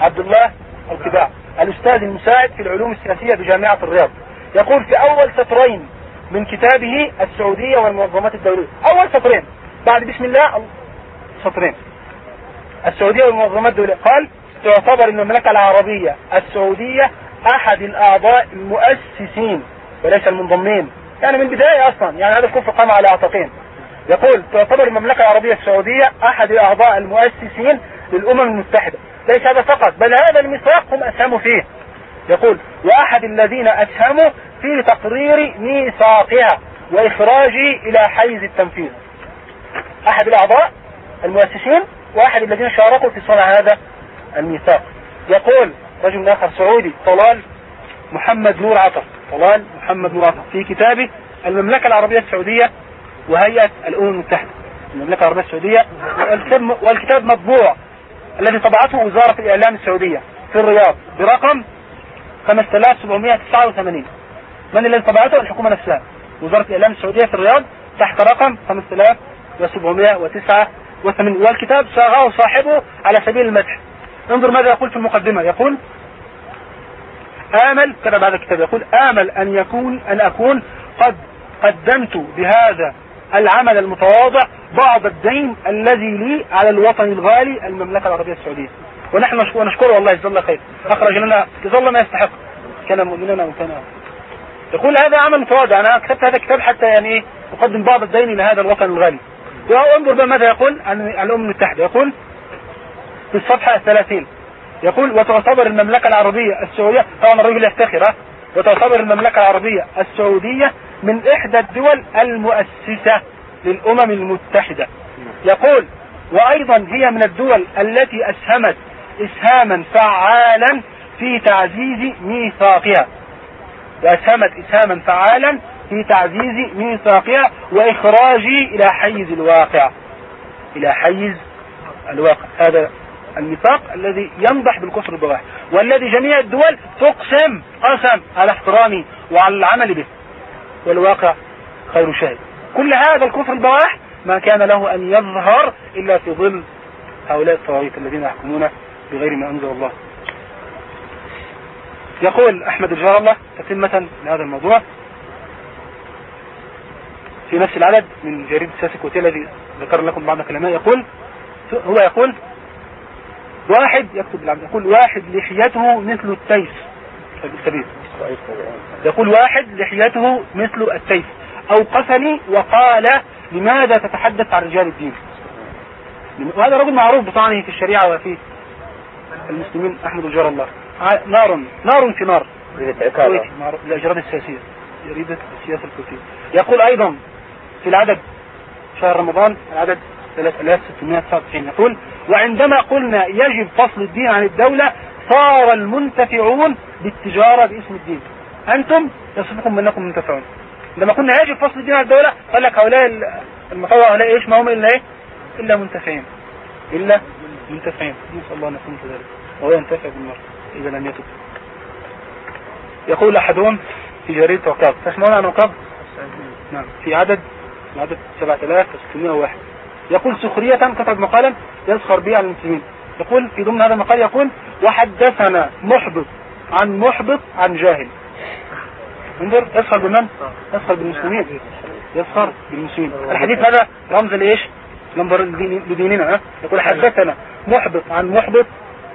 عبد الله القباع الأستاذ المساعد في العلوم السياسية بجامعة الرياض. يقول في أول سطرين من كتابه السعودية والمنظمات الدولية. أول سطرين. بعد بسم الله سطرين. السعودية والمنظمات الدولية. قال تعتبر المملكة العربية السعودية أحد الأعضاء المؤسسين وليس المنضمين. يعني من البداية أصلا. يعني هذا الكفر قام على أعتقين. يقول تعتبر المملكة العربية السعودية أحد الأعضاء المؤسسين للأمم المتحدة. ليس هذا فقط بل هذا الميثاق هم أسهموا فيه. يقول وأحد الذين أسهموا في تقرير ميثاقها وإخراجه إلى حيز التنفيذ. أحد الأعضاء المؤسسين وأحد الذين شاركوا في صنع هذا الميثاق يقول رجل آخر سعودي طلال محمد نور عطر طلال محمد نور عطر في كتابه المملكة العربية السعودية وهيئة الأمم المتحدة. المملكة العربية السعودية والكتاب مطبوع الذي طبعته وزارة الإعلام السعودية في الرياض برقم 5789 من الذي طبعته؟ الحكومة نفسها. وزارة الإعلام السعودية في الرياض تحت رقم 5789 والكتاب صاغه صاحبه على سبيل المدح. انظر ماذا يقول في المقدمة. يقول آمل كتب هذا الكتاب يقول آمل أن يكون أن أكون قد قدمت بهذا العمل المتواضع بعض الدين الذي لي على الوطن الغالي المملكة العربية السعودية. ونحن نشكره والله جزاه الله خير. أخرج لنا جزاه الله ما يستحق. كان مؤمننا وكان يقول هذا عمل متواضع. أنا كتبت هذا الكتاب حتى يعني أقدم بعض الدين إلى هذا الوطن الغالي. وأنظر ماذا يقول. عن الأمم المتحدة يقول في الصفحة الثلاثين. يقول وتعتبر المملكة العربية السعودية طبعا الرجل يفتخر وتعتبر المملكة العربية السعودية من إحدى الدول المؤسسة للأمم المتحدة. يقول وأيضا هي من الدول التي أسهمت إسهاما فعالا في تعزيز ميثاقها. وأسهمت إسهاما فعالا في تعزيز ميثاقها وإخراجه إلى حيز الواقع. إلى حيز الواقع. هذا الميثاق الذي ينضح بالكفر البواح والذي جميع الدول تقسم قسم على احترامه وعلى العمل به. والواقع خير شاهد. كل هذا الكفر البواح ما كان له أن يظهر إلا في ظل هؤلاء الطواغيت الذين يحكمون بغير ما أنزل الله. يقول أحمد الجار الله تتمة لهذا الموضوع. في نفس العدد من جريدة ساسك وتي الذي ذكر لكم بعض كلمات يقول هو يقول واحد يكتب بالعمد يقول واحد لحيته مثل التيس. الكبير يقول واحد لحيته مثل التيس. أوقفني وقال لماذا تتحدث عن رجال الدين؟ وهذا رجل معروف بطعنه في الشريعة وفي المسلمين أحمد الجار الله. نار نار في نار. الأجراد السياسية. جريدة السياسة الكويتية. يقول أيضا في العدد شهر رمضان العدد 3699 يقول وعندما قلنا يجب فصل الدين عن الدولة صار المنتفعون بالتجارة باسم الدين. أنتم يصفكم بأنكم منتفعون. لما قلنا يجب فصل الدين عن الدولة قال لك هؤلاء المطوع هؤلاء إيش؟ ما هم إلا إيه؟ إلا منتفعين. إلا منتفعين. نسأل الله أن نكون كذلك. وهو ينتفع بالمرء إذا لم يتب. يقول أحدهم في جريدة عكاظ تسمعون عن عكاظ نعم. في عدد؟ عدد 7601 يقول سخرية كتب مقالا يسخر به المسلمين. يقول في ضمن هذا المقال يقول وحدثنا محبط عن محبط عن جاهل. انظر يسخر بمن؟ يسخر بالمسلمين. يسخر بالمسلمين. الحديث هذا رمز لإيش؟ ننظر لديننا ها؟ يقول حدثنا محبط عن محبط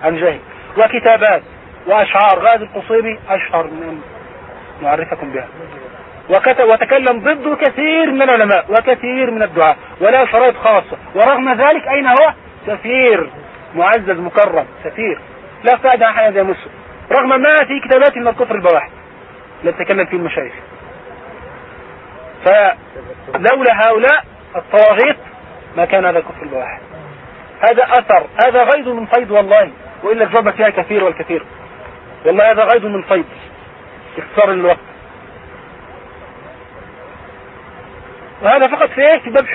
عن جاهل. وكتابات وأشعار. غازي القصيبي أشهر من نعرفكم بها. وتكلم ضده كثير من العلماء وكثير من الدعاء ولا شرائط خاصة ورغم ذلك أين هو؟ سفير معزز مكرم سفير. لا فائدة عن حياة مسلم رغم ما في كتابات من الكفر البواح لا تكلم فيه المشايخ. فلولا هؤلاء الطواغيت ما كان هذا الكفر البواح هذا أثر هذا غيظ من فيض والله. وإلا الجواب فيها كثير والكثير. والله هذا غيظ من فيض. اختصار الوقت وهذا فقط في إيه في باب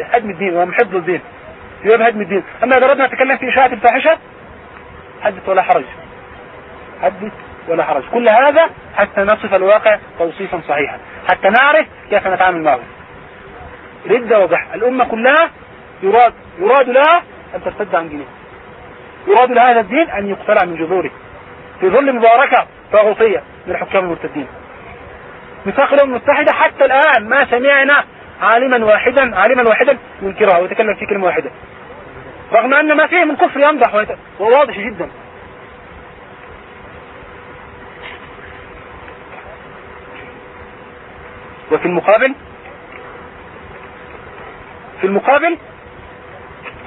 هدم الدين ومحفظ الدين. في باب هدم الدين. أما إذا أردنا نتكلم في إشاعة الفاحشة حدث ولا حرج. حدث ولا حرج. كل هذا حتى نصف الواقع توصيفا صحيحا. حتى نعرف كيف نتعامل معه. ردة وضح. الأمة كلها يراد يراد لها أن ترتد عن دينها. يراد لها هذا الدين أن يقتلع من جذوره. في ظل مباركة طاغوتية من الحكام المرتدين. ميثاق الأمم المتحدة حتى الآن ما سمعنا عالما واحدا عالما واحدا ينكرها ويتكلم في كلمة واحدة. رغم أن ما فيه من كفر يمدح وواضح جدا. وفي المقابل في المقابل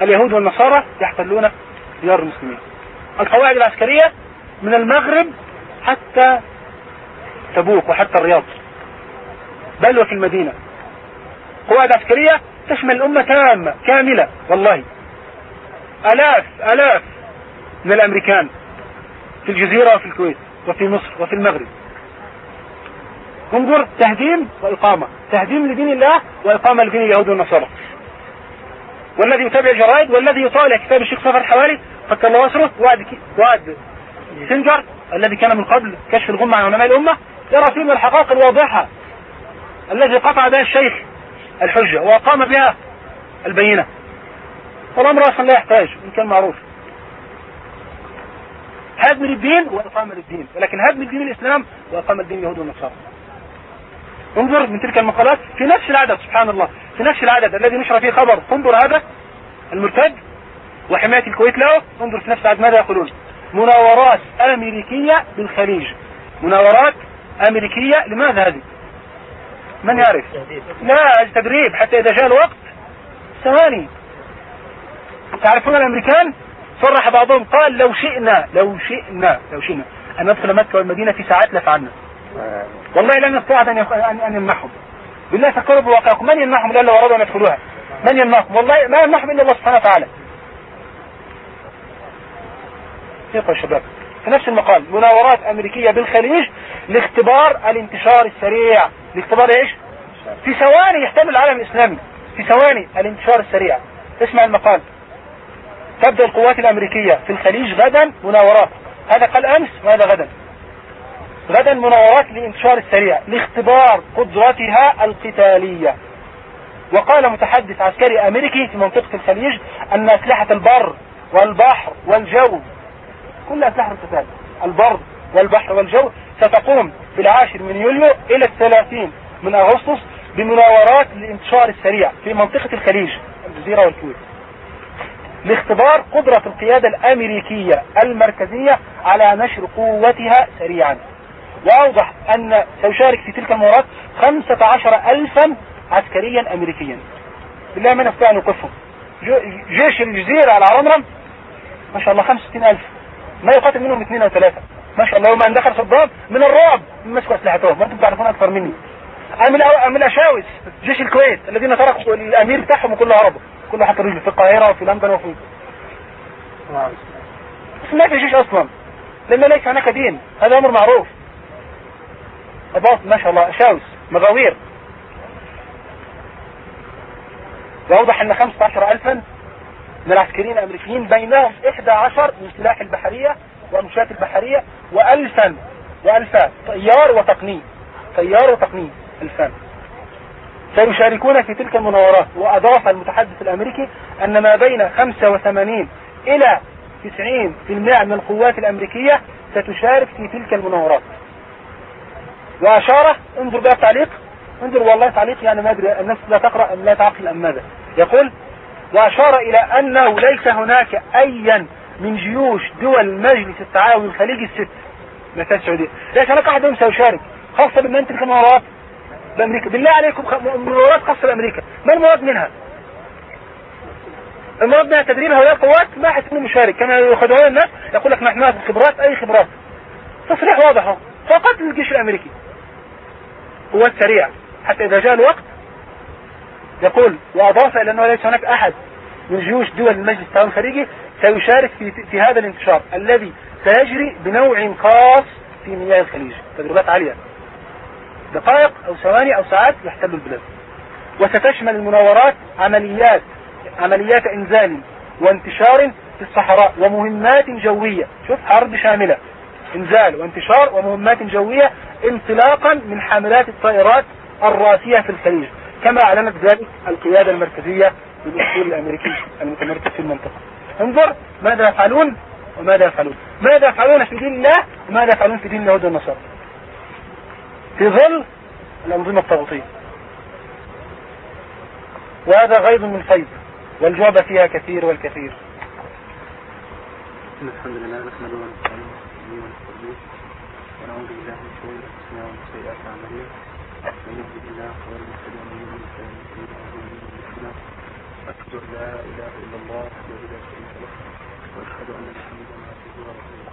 اليهود والنصارى يحتلون ديار المسلمين. القواعد العسكرية من المغرب حتى تبوك وحتى الرياض. بل وفي المدينة. قواعد عسكرية تشمل الأمة تامة كاملة والله. ألاف ألاف من الأمريكان في الجزيرة وفي الكويت وفي مصر وفي المغرب. انظر تهديم وإقامة. تهديم لدين الله وإقامة لدين اليهود والنصارى. والذي يتابع الجرائد والذي يطالع كتاب الشيخ صفر الحوالي فك الله واسره وعد وعد سنجر الذي كان من قبل كشف الغمة عن علماء الأمة يرى فيه من الحقائق الواضحة. الذي قطع بها الشيخ الحجة وأقام بها البينة. والأمر أصلا لا يحتاج إن كان معروف. هدم للدين وإقامة للدين ولكن هدم الدين الإسلام وإقامة الدين اليهود والنصارى. انظر من تلك المقالات في نفس العدد سبحان الله في نفس العدد الذي نشر فيه خبر. انظر هذا المرتد وحماية الكويت له. انظر في نفس العدد ماذا يقولون. مناورات أمريكية بالخليج. مناورات أمريكية لماذا هذه؟ من يعرف؟ لا التدريب حتى إذا جاء الوقت. ثواني. تعرفون الأمريكان؟ صرح بعضهم قال لو شئنا لو شئنا لو شئنا أن ندخل مكة والمدينة في ساعات لفعلنا والله لن نستطيع أن أن يمنحهم. بالله فكروا بواقعكم من يمنحهم لو أرادوا أن يدخلوها؟ من يمنحهم؟ والله ما يمنحهم إلا الله سبحانه وتعالى. يا شباب في نفس المقال مناورات أمريكية بالخليج لاختبار الانتشار السريع. لاختبار إيش؟ في ثواني يحتمل العالم الإسلامي. في ثواني الانتشار السريع. اسمع المقال. تبدأ القوات الأمريكية في الخليج غدا مناورات. هذا قال أمس وهذا غدا. غدا مناورات للانتشار السريع لاختبار قدرتها القتالية. وقال متحدث عسكري أمريكي في منطقة الخليج أن أسلحة البر والبحر والجو كل أسلحة القتال البر والبحر والجو ستقوم في العاشر من يوليو إلى الثلاثين من أغسطس بمناورات للانتشار السريع في منطقة الخليج الجزيرة والكويت. لاختبار قدرة القيادة الأمريكية المركزية على نشر قوتها سريعا. وأوضح أن سيشارك في تلك المباراة 15 ألفا عسكريا أمريكيا. بالله ما نستطيع أن نوقفهم. جيش الجزيرة على عمرم ما شاء الله 65 ألف. ما يقاتل منهم اثنين أو ثلاثة ما شاء الله يوم أن دخل صدام من الرعب. مسكوا أسلحتهم وأنتم تعرفون أكثر مني. من من الأشاوس جيش الكويت الذين تركوا الأمير بتاعهم وكله هربوا كله حتى رجله في القاهرة وفي لندن وفي ما في جيش أصلا. لأن ليس هناك دين. هذا أمر معروف. أضاف ما شاء الله شاوس مغاوير. وأوضح أن 15 ألفا من العسكريين الأمريكيين بينهم 11 من سلاح البحرية والمشاة البحرية وألفا وألفا طيار وتقني تيار وتقنين الفن سيشاركون في تلك المناورات وأضاف المتحدث الأمريكي أن ما بين 85 إلى 90% من القوات الأمريكية ستشارك في تلك المناورات. وأشار انظر بقى التعليق انظر والله تعليق يعني ما أدري الناس لا تقرأ أم لا تعقل أم ماذا. يقول وأشار إلى أنه ليس هناك أيا من جيوش دول مجلس التعاون الخليجي الست. مثال السعودية ليس هناك أحد منهم سيشارك خاصة بمن تلك المناورات بأمريكا. بالله عليكم مناورات خاصة بأمريكا. ما المراد منها؟ المراد منها تدريب هؤلاء القوات؟ ما حتكون مشارك. كما يخدعون الناس يقول لك نحن ناخذ خبرات أي خبرات؟ تصريح واضح. فقط الجيش الأمريكي. قوات سريعة. حتى إذا جاء الوقت يقول وأضاف إلى أنه ليس هناك أحد من جيوش دول المجلس التعاون الخارجي سيشارك في, في هذا الانتشار الذي سيجري بنوع خاص في مياه الخليج. تدريبات عالية. دقائق أو ثواني أو ساعات يحتلوا البلاد. وستشمل المناورات عمليات عمليات إنزال وانتشار في الصحراء ومهمات جوية. شوف حرب شاملة. إنزال وانتشار ومهمات جوية انطلاقا من حاملات الطائرات الراسية في الخليج. كما أعلنت ذلك القيادة المركزية للأسطول الأمريكي المتمركز في المنطقة. انظر ماذا يفعلون وماذا يفعلون. ماذا يفعلون في دين الله وماذا يفعلون في دين اليهود والنصارى. في ظل الأنظمة الطاغوتية وهذا غيظ من فيض والجعب فيها كثير والكثير. الحمد لله نحمده ونستعينه ونعوذ بالله من شرور أنفسنا ومن سيئات أعمالنا. من يهده الله فهو المهتدي ومن يضلل فلن تجد له أشهد أن لا إله إلا الله وحده لا شريك له واشهد ان محمدا عبده ورسوله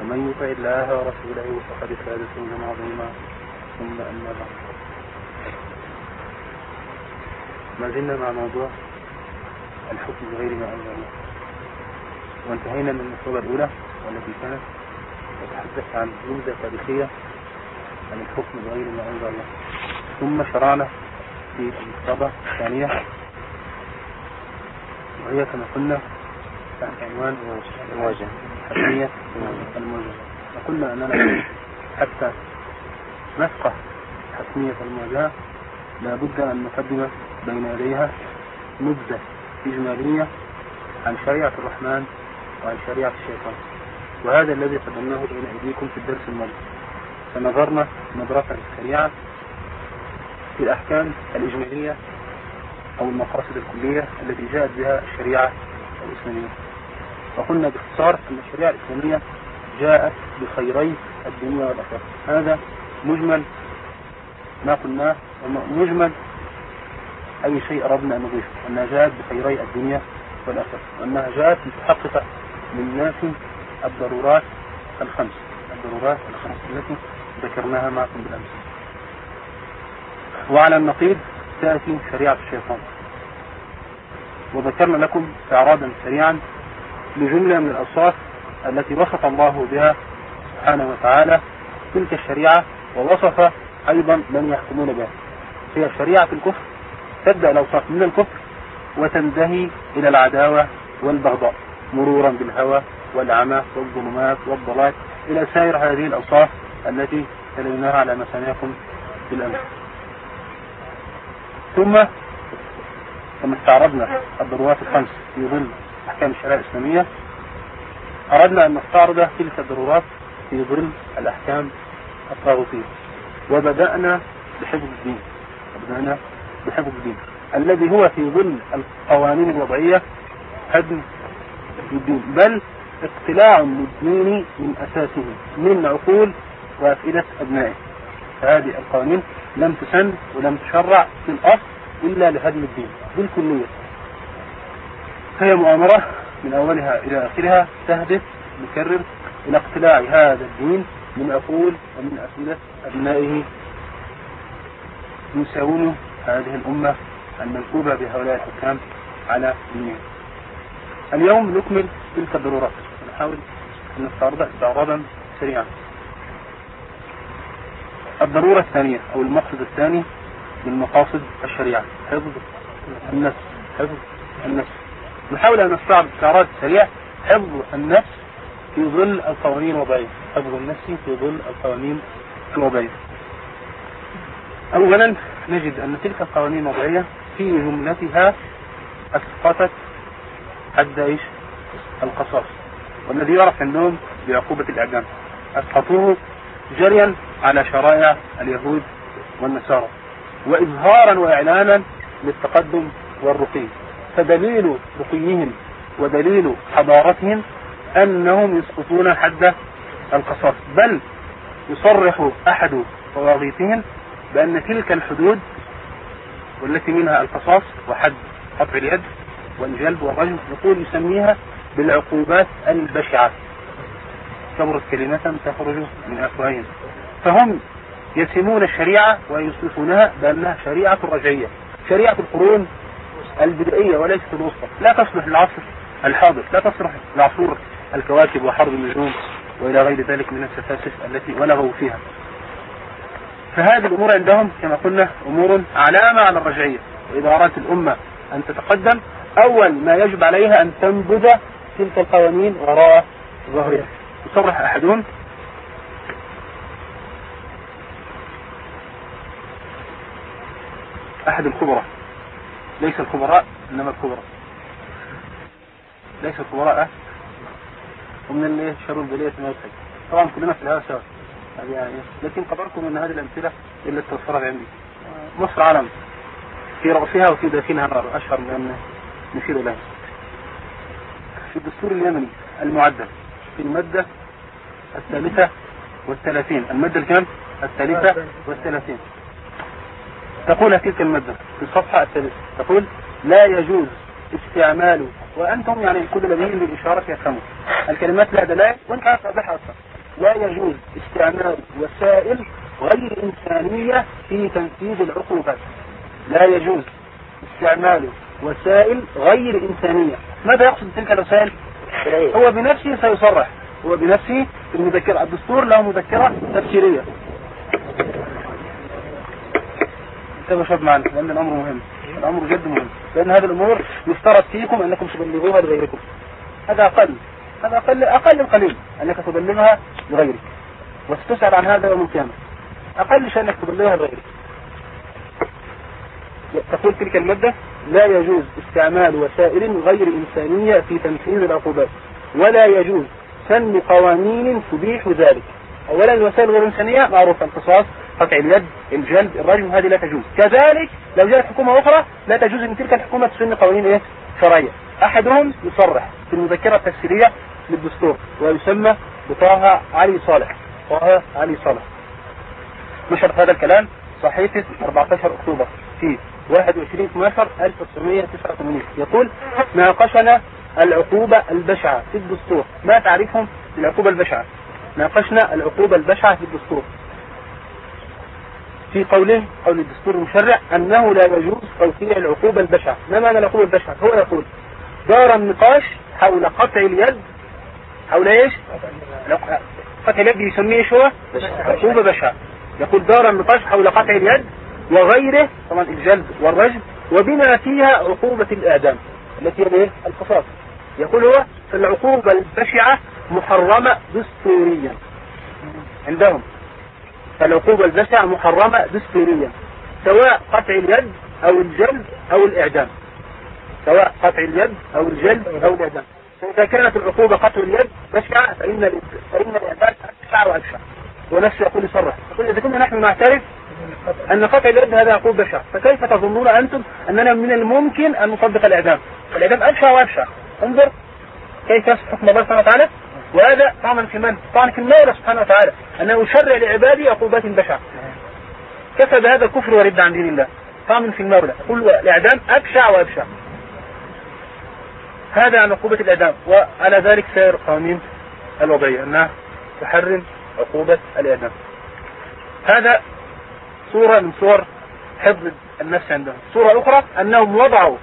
ومن يطع الله ورسوله فقد فاز فوزا عظيما. ثم أما بعد. ما زلنا مع موضوع الحكم بغير ما أنزل الله. وانتهينا من الصورة الأولى والتي كانت تتحدث عن جملة تاريخية عن الحكم بغير ما أنزل الله. ثم شرعنا في المصطبة الثانية. وهي كما قلنا عنوان المواجهة حتمية المواجهة وقلنا أننا حتى نفقه حتمية المواجهة لابد أن نقدم بين يديها نبذة إجمالية عن شريعة الرحمن وعن شريعة الشيطان. وهذا الذي قدمناه بين أيديكم في الدرس الماضي. فنظرنا نظرة الشريعة في الأحكام الإجمالية أو المقاصد الكلية التي جاءت بها الشريعة الإسلامية. وقلنا باختصار أن الشريعة الإسلامية جاءت بخيري الدنيا والآخرة. هذا مجمل ما قلناه ومجمل أي شيء أردنا أن نضيفه أنها جاءت بخيري الدنيا والآخرة وأنها جاءت لتحقق للناس الضرورات الخمس. الضرورات الخمس التي ذكرناها معكم بالأمس. وعلى النقيض تأتي شريعة الشيطان. وذكرنا لكم إعراضا سريعا لجملة من الأوصاف التي وصف الله بها سبحانه وتعالى تلك الشريعة ووصف أيضا من يحكمون بها. هي شريعة الكفر تبدأ الأوصاف من الكفر وتنتهي إلى العداوة والبغضاء مرورا بالهوى والعمى والظلمات والضلال إلى سائر هذه الأوصاف التي تلوناها على مسامعكم بالأمس. ثم كما استعرضنا الضرورات الخمس في ظل أحكام الشريعة الإسلامية. أردنا أن نستعرض تلك الضرورات في ظل الأحكام الطاغوتية. وبدأنا بحفظ الدين. وبدأنا بحفظ الدين. الذي هو في ظل القوانين الوضعية هدم الدين. بل اقتلاع للدين من أساسه من عقول وأفئدة أبنائه. فهذه القوانين لم تسن ولم تشرع في الأصل إلا لهدم الدين بالكلية. فهي مؤامرة من أولها إلى آخرها تهدف مكرر إلى اقتلاع هذا الدين من أقول ومن أسئلة أبنائه يساوون هذه الأمة المنكوبة بهؤلاء الحكام على دينهم اليوم نكمل تلك الضرورات نحاول أن نستعرضها استعراضا سريعا. الضرورة الثانية أو المقصد الثاني من مقاصد الشريعة. حفظ النفس. حفظ النفس. نحاول أن نستعرض استعراض سريع حفظ النفس في ظل القوانين الوضعية. حفظ النفس في ظل القوانين الوضعية. أولا نجد أن تلك القوانين الوضعية في جملتها أسقطت حد إيش؟ القصاص. والذي يعرف عندهم بعقوبة الإعدام. أسقطوه جريا على شرائع اليهود والنصارى. وإظهارا وإعلانا للتقدم والرقي. فدليل رقيهم ودليل حضارتهم أنهم يسقطون حد القصاص بل يصرح أحد طواغيتهم بأن تلك الحدود والتي منها القصاص وحد قطع اليد والجلب والرجم يقول يسميها بالعقوبات البشعة. كبرت كلمة تخرج من أفواههم. فهم يسمون الشريعة ويوصفونها بأنها شريعة رجعية. شريعة القرون البدائية وليست الوسطى. لا تصلح للعصر الحاضر لا تصلح لعصور الكواكب وحرب النجوم وإلى غير ذلك من السفاسف التي ولغوا فيها. فهذه الأمور عندهم كما قلنا أمور علامة على الرجعية. وإذا أرادت الأمة أن تتقدم. أول ما يجب عليها أن تنبذ تلك القوانين وراء ظهرها. يصرح أحدهم. أحد الكبرى. ليس الكبراء إنما الكبرى. ليس الكبراء ومن اللي شروا البلية ما يضحك طبعا كلنا في الهواء سوا. يعني. لكن قدركم إن هذه الأمثلة إلا التوصلت عندي. مصر علم في رأسها وفي داخلها أشهر من أن نشير إليها. في الدستور اليمني المعدل. في المادة الثالثة والثلاثين. المادة الكام؟ الثالثة والثلاثين. تقول تلك المادة في الصفحة الثالثة. تقول لا يجوز استعمال وأنتم يعني كل الذين بالإشارة يفهموا الكلمات لا دلائل كانت واضحة أصلا لا يجوز استعمال وسائل غير إنسانية في تنفيذ العقوبات. لا يجوز استعمال وسائل غير إنسانية. ماذا يقصد تلك الوسائل؟ هو بنفسه سيصرح. هو بنفسه المذكرة. الدستور له مذكرة تفسيرية. انتبهوا شوف معنا لأن الأمر مهم. الأمر جد مهم. لأن هذه الأمور يفترض فيكم أنكم تبلغوها لغيركم. هذا أقل. هذا أقل أقل القليل أنك تبلغها لغيرك. وستسأل عن هذا يوم القيامة. أقل شيء أنك تبلغها لغيرك. تقول تلك المادة لا يجوز استعمال وسائل غير إنسانية في تنفيذ العقوبات. ولا يجوز سن قوانين تبيح ذلك. أولا الوسائل غير الإنسانية معروف القصاص قطع اليد الجلد الرجم هذه لا تجوز. كذلك لو جاءت حكومة أخرى لا تجوز أن تلك الحكومة تسن قوانين إيه؟ شرعية. أحدهم يصرح في المذكرة التفسيرية للدستور ويسمى بطه علي صالح. طه علي صالح. نشر هذا الكلام صحيفة 14 أكتوبر في 21 12 1989 يقول ناقشنا العقوبة البشعة في الدستور. ما تعرفهم العقوبة البشعة؟ ناقشنا العقوبة البشعة في الدستور. في قوله قول الدستور المشرع أنه لا يجوز توقيع العقوبة البشعة ما معنى العقوبة البشعة هو يقول دار النقاش حول قطع اليد حول إيش؟ قطع اليد يسميه إيش هو عقوبة بشعة يقول دار النقاش حول قطع اليد وغيره طبعا الجلد والرجم وبما فيها عقوبة الإعدام التي هي القصاص يقول هو العقوبة البشعة محرمة دستوريا. عندهم. فالعقوبة البشعة محرمة دستوريا سواء قطع اليد أو الجلد أو الإعدام. سواء قطع اليد أو الجلد أو الإعدام. فإذا كانت العقوبة قطع اليد بشعة فإن فإن الإعدام أبشع وأبشع ونفسه يقول يصرح يقول إذا كنا نحن نعترف أن قطع اليد هذا عقوبة بشعة فكيف تظنون أنتم أننا من الممكن أن نطبق الإعدام؟ الإعدام أبشع وأبشع انظر كيف يصف حكم الله سبحانه وتعالى. وهذا طعنا؟ طعن في المولى سبحانه وتعالى أنه يشرع لعباده عقوبات بشعة كفى بهذا الكفر ورد عن دين الله. طعن في المولى. يقول الإعدام أبشع وأبشع. هذا عن عقوبة الإعدام. وعلى ذلك سائر قوانين الوضعية أنها تحرم عقوبة الإعدام. هذا صورة من صور حفظ النفس عندهم. صورة أخرى أنهم وضعوا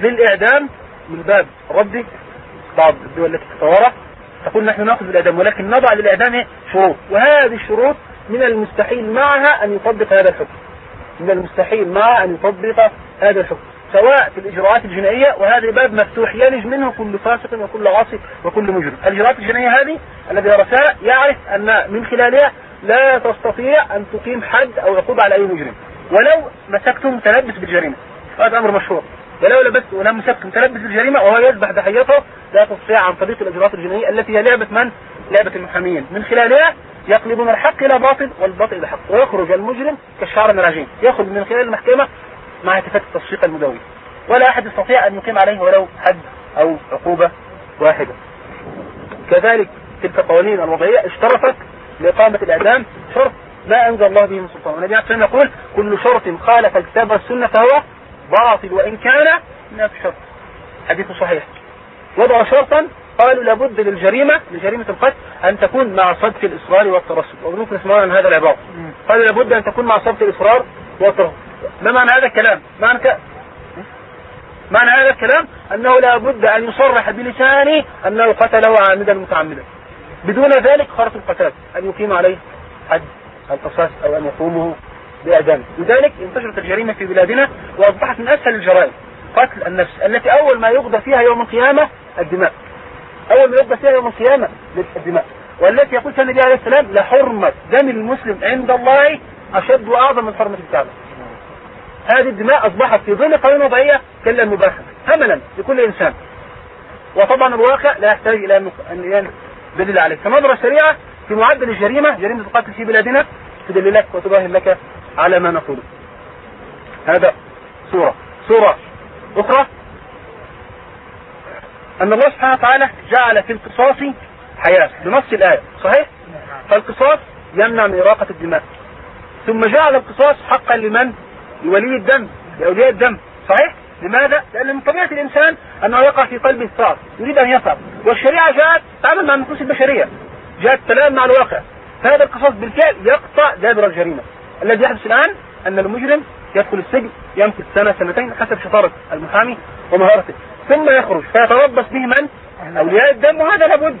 للإعدام من باب رده بعض الدول التي تتوارى تقول نحن نأخذ بالإعدام ولكن نضع للإعدام شروط. وهذه الشروط من المستحيل معها أن يطبق هذا الحكم. من المستحيل معها أن يطبق هذا الحكم. سواء في الإجراءات الجنائية وهذا باب مفتوح يلج منه كل فاسق وكل عاصي وكل مجرم. الإجراءات الجنائية هذه الذي درسها يعرف أن من خلالها لا تستطيع أن تقيم حد أو عقوبة على أي مجرم. ولو مسكتم تلبس بالجريمة. هذا أمر مشهور ولو لبست ولم مسكتم تلبس بالجريمة وهو يذبح ضحيته لا تستطيع عن طريق الإجراءات الجنائية التي هي لعبة من؟ لعبة المحاميين من خلالها يقلبون الحق إلى باطل والباطل إلى حق ويخرج المجرم كالشعر من العجين يخرج من خلال المحكمة مع هتافات التصفيق المدوي. ولا أحد يستطيع أن يقيم عليه ولو حد أو عقوبة واحدة. كذلك تلك القوانين الوضعية اشترطت لإقامة الإعدام شرط لا أنزل الله به من سلطان. والنبي عليه الصلاة يقول كل شرط خالف الكتاب والسنة فهو باطل وإن كان من الشرط حديث صحيح. وضع شرطا قالوا لابد للجريمة لجريمة القتل أن تكون مع صدق الإصرار والترصد وممكن نسمعون عن هذا العبارة. قالوا لابد أن تكون مع صدق الإصرار والترصد ما معنى هذا الكلام؟ معنى ك... معنى هذا الكلام أنه لابد أن يصرح بلسانه أنه قتله عامدا متعمدا. بدون ذلك خرط القتال. أن يقيم عليه حد القصاص أو أن يقومه. بإعدامه لذلك انتشرت الجريمة في بلادنا وأصبحت من أسهل الجرائم. قتل النفس التي أول ما يقضى فيها يوم القيامة الدماء. أول ما يقضى فيها يوم القيامة الدماء. والتي يقول النبي عليه السلام لحرمة دم المسلم عند الله أشد وأعظم من حرمة الكعبة. هذه الدماء أصبحت في ظل قانون وضعية كلا مباحا هملا لكل إنسان. وطبعا الواقع لا يحتاج إلى أن دليل عليه. كنظرة سريعة في معدل الجريمة جريمة القتل في بلادنا تدل لك وتباهن لك على ما نقوله هذا صورة صورة أخرى. أن الله سبحانه وتعالى جعل في القصاص حياة. بنص الآية. صحيح؟ فالقصاص يمنع من إراقة الدماء. ثم جعل القصاص حقا لمن؟ لولي الدم. لأولياء الدم. صحيح؟ لماذا؟ لأن من طبيعة الإنسان أنه يقع في قلبه الثار يريد أن يثار والشريعة جاءت تعمل مع النفوس البشرية. جاءت تلام مع الواقع. فهذا القصاص بالفعل يقطع دابر الجريمة. الذي يحدث الآن أن المجرم يدخل السجن يمكث سنة سنتين حسب شطارة المحامي ومهارته ثم يخرج فيتربص به من؟ أولياء الدم وهذا لابد.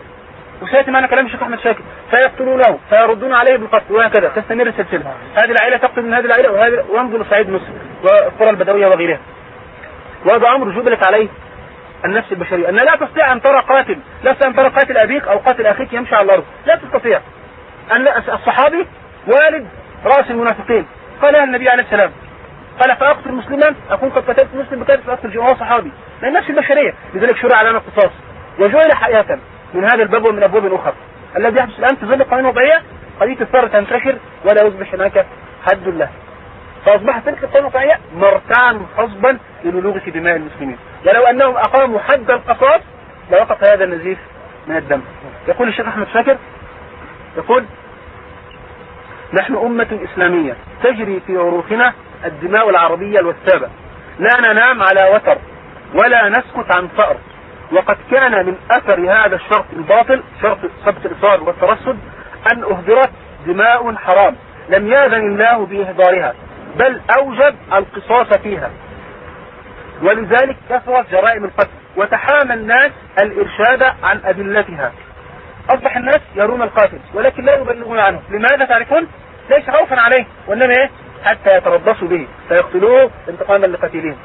وسيأتي معنا كلام الشيخ أحمد شاكر. فيقتلونه فيردون عليه بالقتل وهكذا. تستمر السلسلة. هذه العائلة تقتل من هذه العائلة وهذه وانظر صعيد مصر والقرى البدوية وغيرها. وهذا أمر جبلت عليه النفس البشرية. أن لا تستطيع أن ترى قاتل لا تستطيع أن ترى قاتل أبيك أو قاتل أخيك يمشي على الأرض. لا تستطيع. أن الصحابي والد رأس المنافقين. قال النبي عليه السلام قال فأقتل مسلما؟ أكون قد قتلت مسلم بكذب فأقتل وهو صحابي. لأن نفس البشرية لذلك شرع لنا القصاص وجعل حياة. من هذا الباب ومن أبواب أخرى الذي يحدث الآن في ظل القوانين الوضعية قضية الثار تنتشر ولا يصبح هناك حد له. فأصبحت تلك القوانين الوضعية مرتعا حصبا في دماء المسلمين. ولو أنهم أقاموا حد القصاص لوقف هذا النزيف من الدم. يقول الشيخ أحمد شاكر يقول نحن أمة إسلامية تجري في عروقنا الدماء العربية الوثابة. لا ننام على وتر ولا نسكت عن ثأر وقد كان من أثر هذا الشرط الباطل شرط ثبت الإصرار والترصد أن أهدرت دماء حرام. لم يأذن الله بإهدارها بل أوجب القصاص فيها. ولذلك كثرت جرائم القتل وتحامى الناس الإرشاد عن أدلتها. أصبح الناس يرون القاتل ولكن لا يبلغون عنه. لماذا تعرفون ليس خوفا عليه وإنما إيه؟ حتى يتربصوا به. فيقتلوه انتقاما لقتيلهم.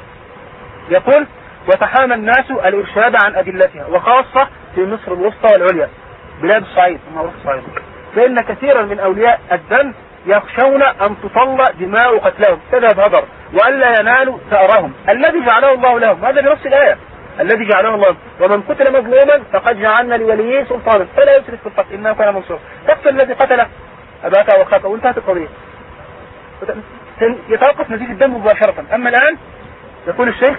يقول وتحامى الناس الإرشاد عن أدلتها وخاصة في مصر الوسطى والعليا. بلاد الصعيد معروف الصعيد. فإن كثيرا من أولياء الدم يخشون أن تطلع دماء قتلهم. تذهب هدر وألا ينالوا ثأرهم. الذي جعله الله لهم. هذا بنص الآية. الذي جعله الله. ومن قتل مظلوما فقد جعلنا لوليه سلطانا. فلا يسرف في القتل. إنه كان منصورا تقتل الذي قتله. أباك وأخاك وانتهت القضية. يتوقف نزيف الدم مباشرة. أما الآن يقول الشيخ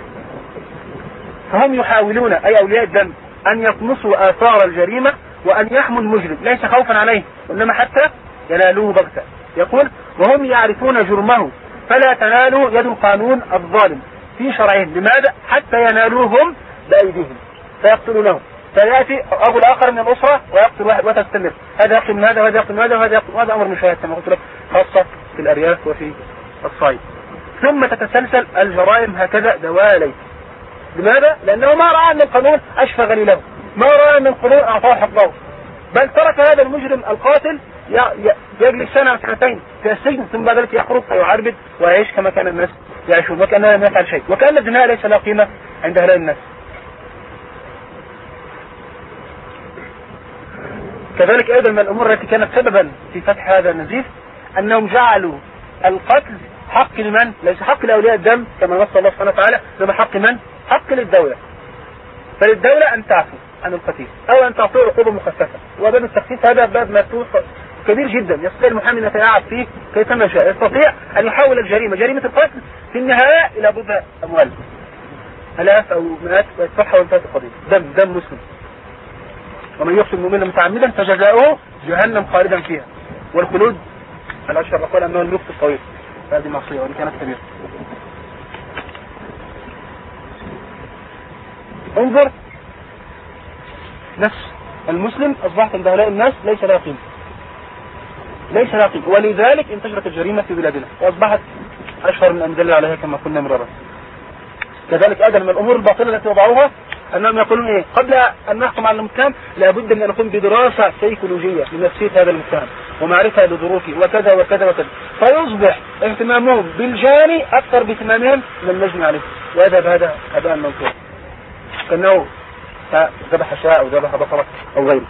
فهم يحاولون أي أولياء الدم أن يطمسوا آثار الجريمة وأن يحموا المجرم. ليس خوفا عليه وإنما حتى ينالوه بغتة. يقول وهم يعرفون جرمه. فلا تنالوا يد القانون الظالم. في شرعهم. لماذا؟ حتى ينالوهم بأيديهم فيقتلونه. فيأتي أبو الآخر من الأسرة ويقتل واحد وتستمر هذا يقتل من هذا وهذا يقتل من هذا وهذا يقتل وهذا أمر مشاهد كما قلت لك خاصة في الأرياف وفي الصعيد. ثم تتسلسل الجرائم هكذا دوالي لماذا؟ لأنه ما رأى أن القانون أشفى غليله ما رأى أن القانون أعطاه حقه. بل ترك هذا المجرم القاتل يجلس سنة سنتين في السجن ثم بعد ذلك يخرج ويعربد ويعيش كما كان الناس يعيشون وكأنه لم يفعل شيء. وكأن الدماء ليس لها قيمة عند هؤلاء الناس. كذلك أيضا من الأمور التي كانت سببا في فتح هذا النزيف أنهم جعلوا القتل حق لمن؟ ليس حق لأولياء الدم كما نص الله سبحانه وتعالى إنما حق من؟ حق للدولة. فللدولة أن تعفو عن القتيل أو أن تعطيه عقوبة مخففة. وباب التخفيف هذا باب مفتوح كبير جدا. يستطيع المحامي أن يتلاعب فيه كيفما شاء. يستطيع أن يحول الجريمة. جريمة القتل في النهاية إلى بضع أموال. آلاف أو مئات ويدفعها وانتهت القضية دم دم مسلم. ومن يقتل مؤمنا متعمدا فجزاؤه جهنم خالدا فيها. والخلود الأشهر أقول أنه المكت الطويل؟ هذه معصية وإن كانت كبيرة. انظر نفس المسلم أصبحت عند هؤلاء الناس ليس لا قيمة. ليس لا قيمة. ولذلك انتشرت الجريمة في بلادنا. وأصبحت أشهر من أن عليها كما قلنا مرارا. كذلك أيضا من الأمور الباطلة التي وضعوها أنهم يقولون إيه؟ قبل أن نحكم على المتهم لابد أن نقوم بدراسة سيكولوجية لنفسية هذا المتهم ومعرفة لظروفه وكذا وكذا وكذا. فيصبح اهتمامهم بالجاني أكثر باهتمامهم من المجني عليه. ويذهب هذا هباء منصور كأنه ذبح شاء أو ذبح بصرة أو غيره.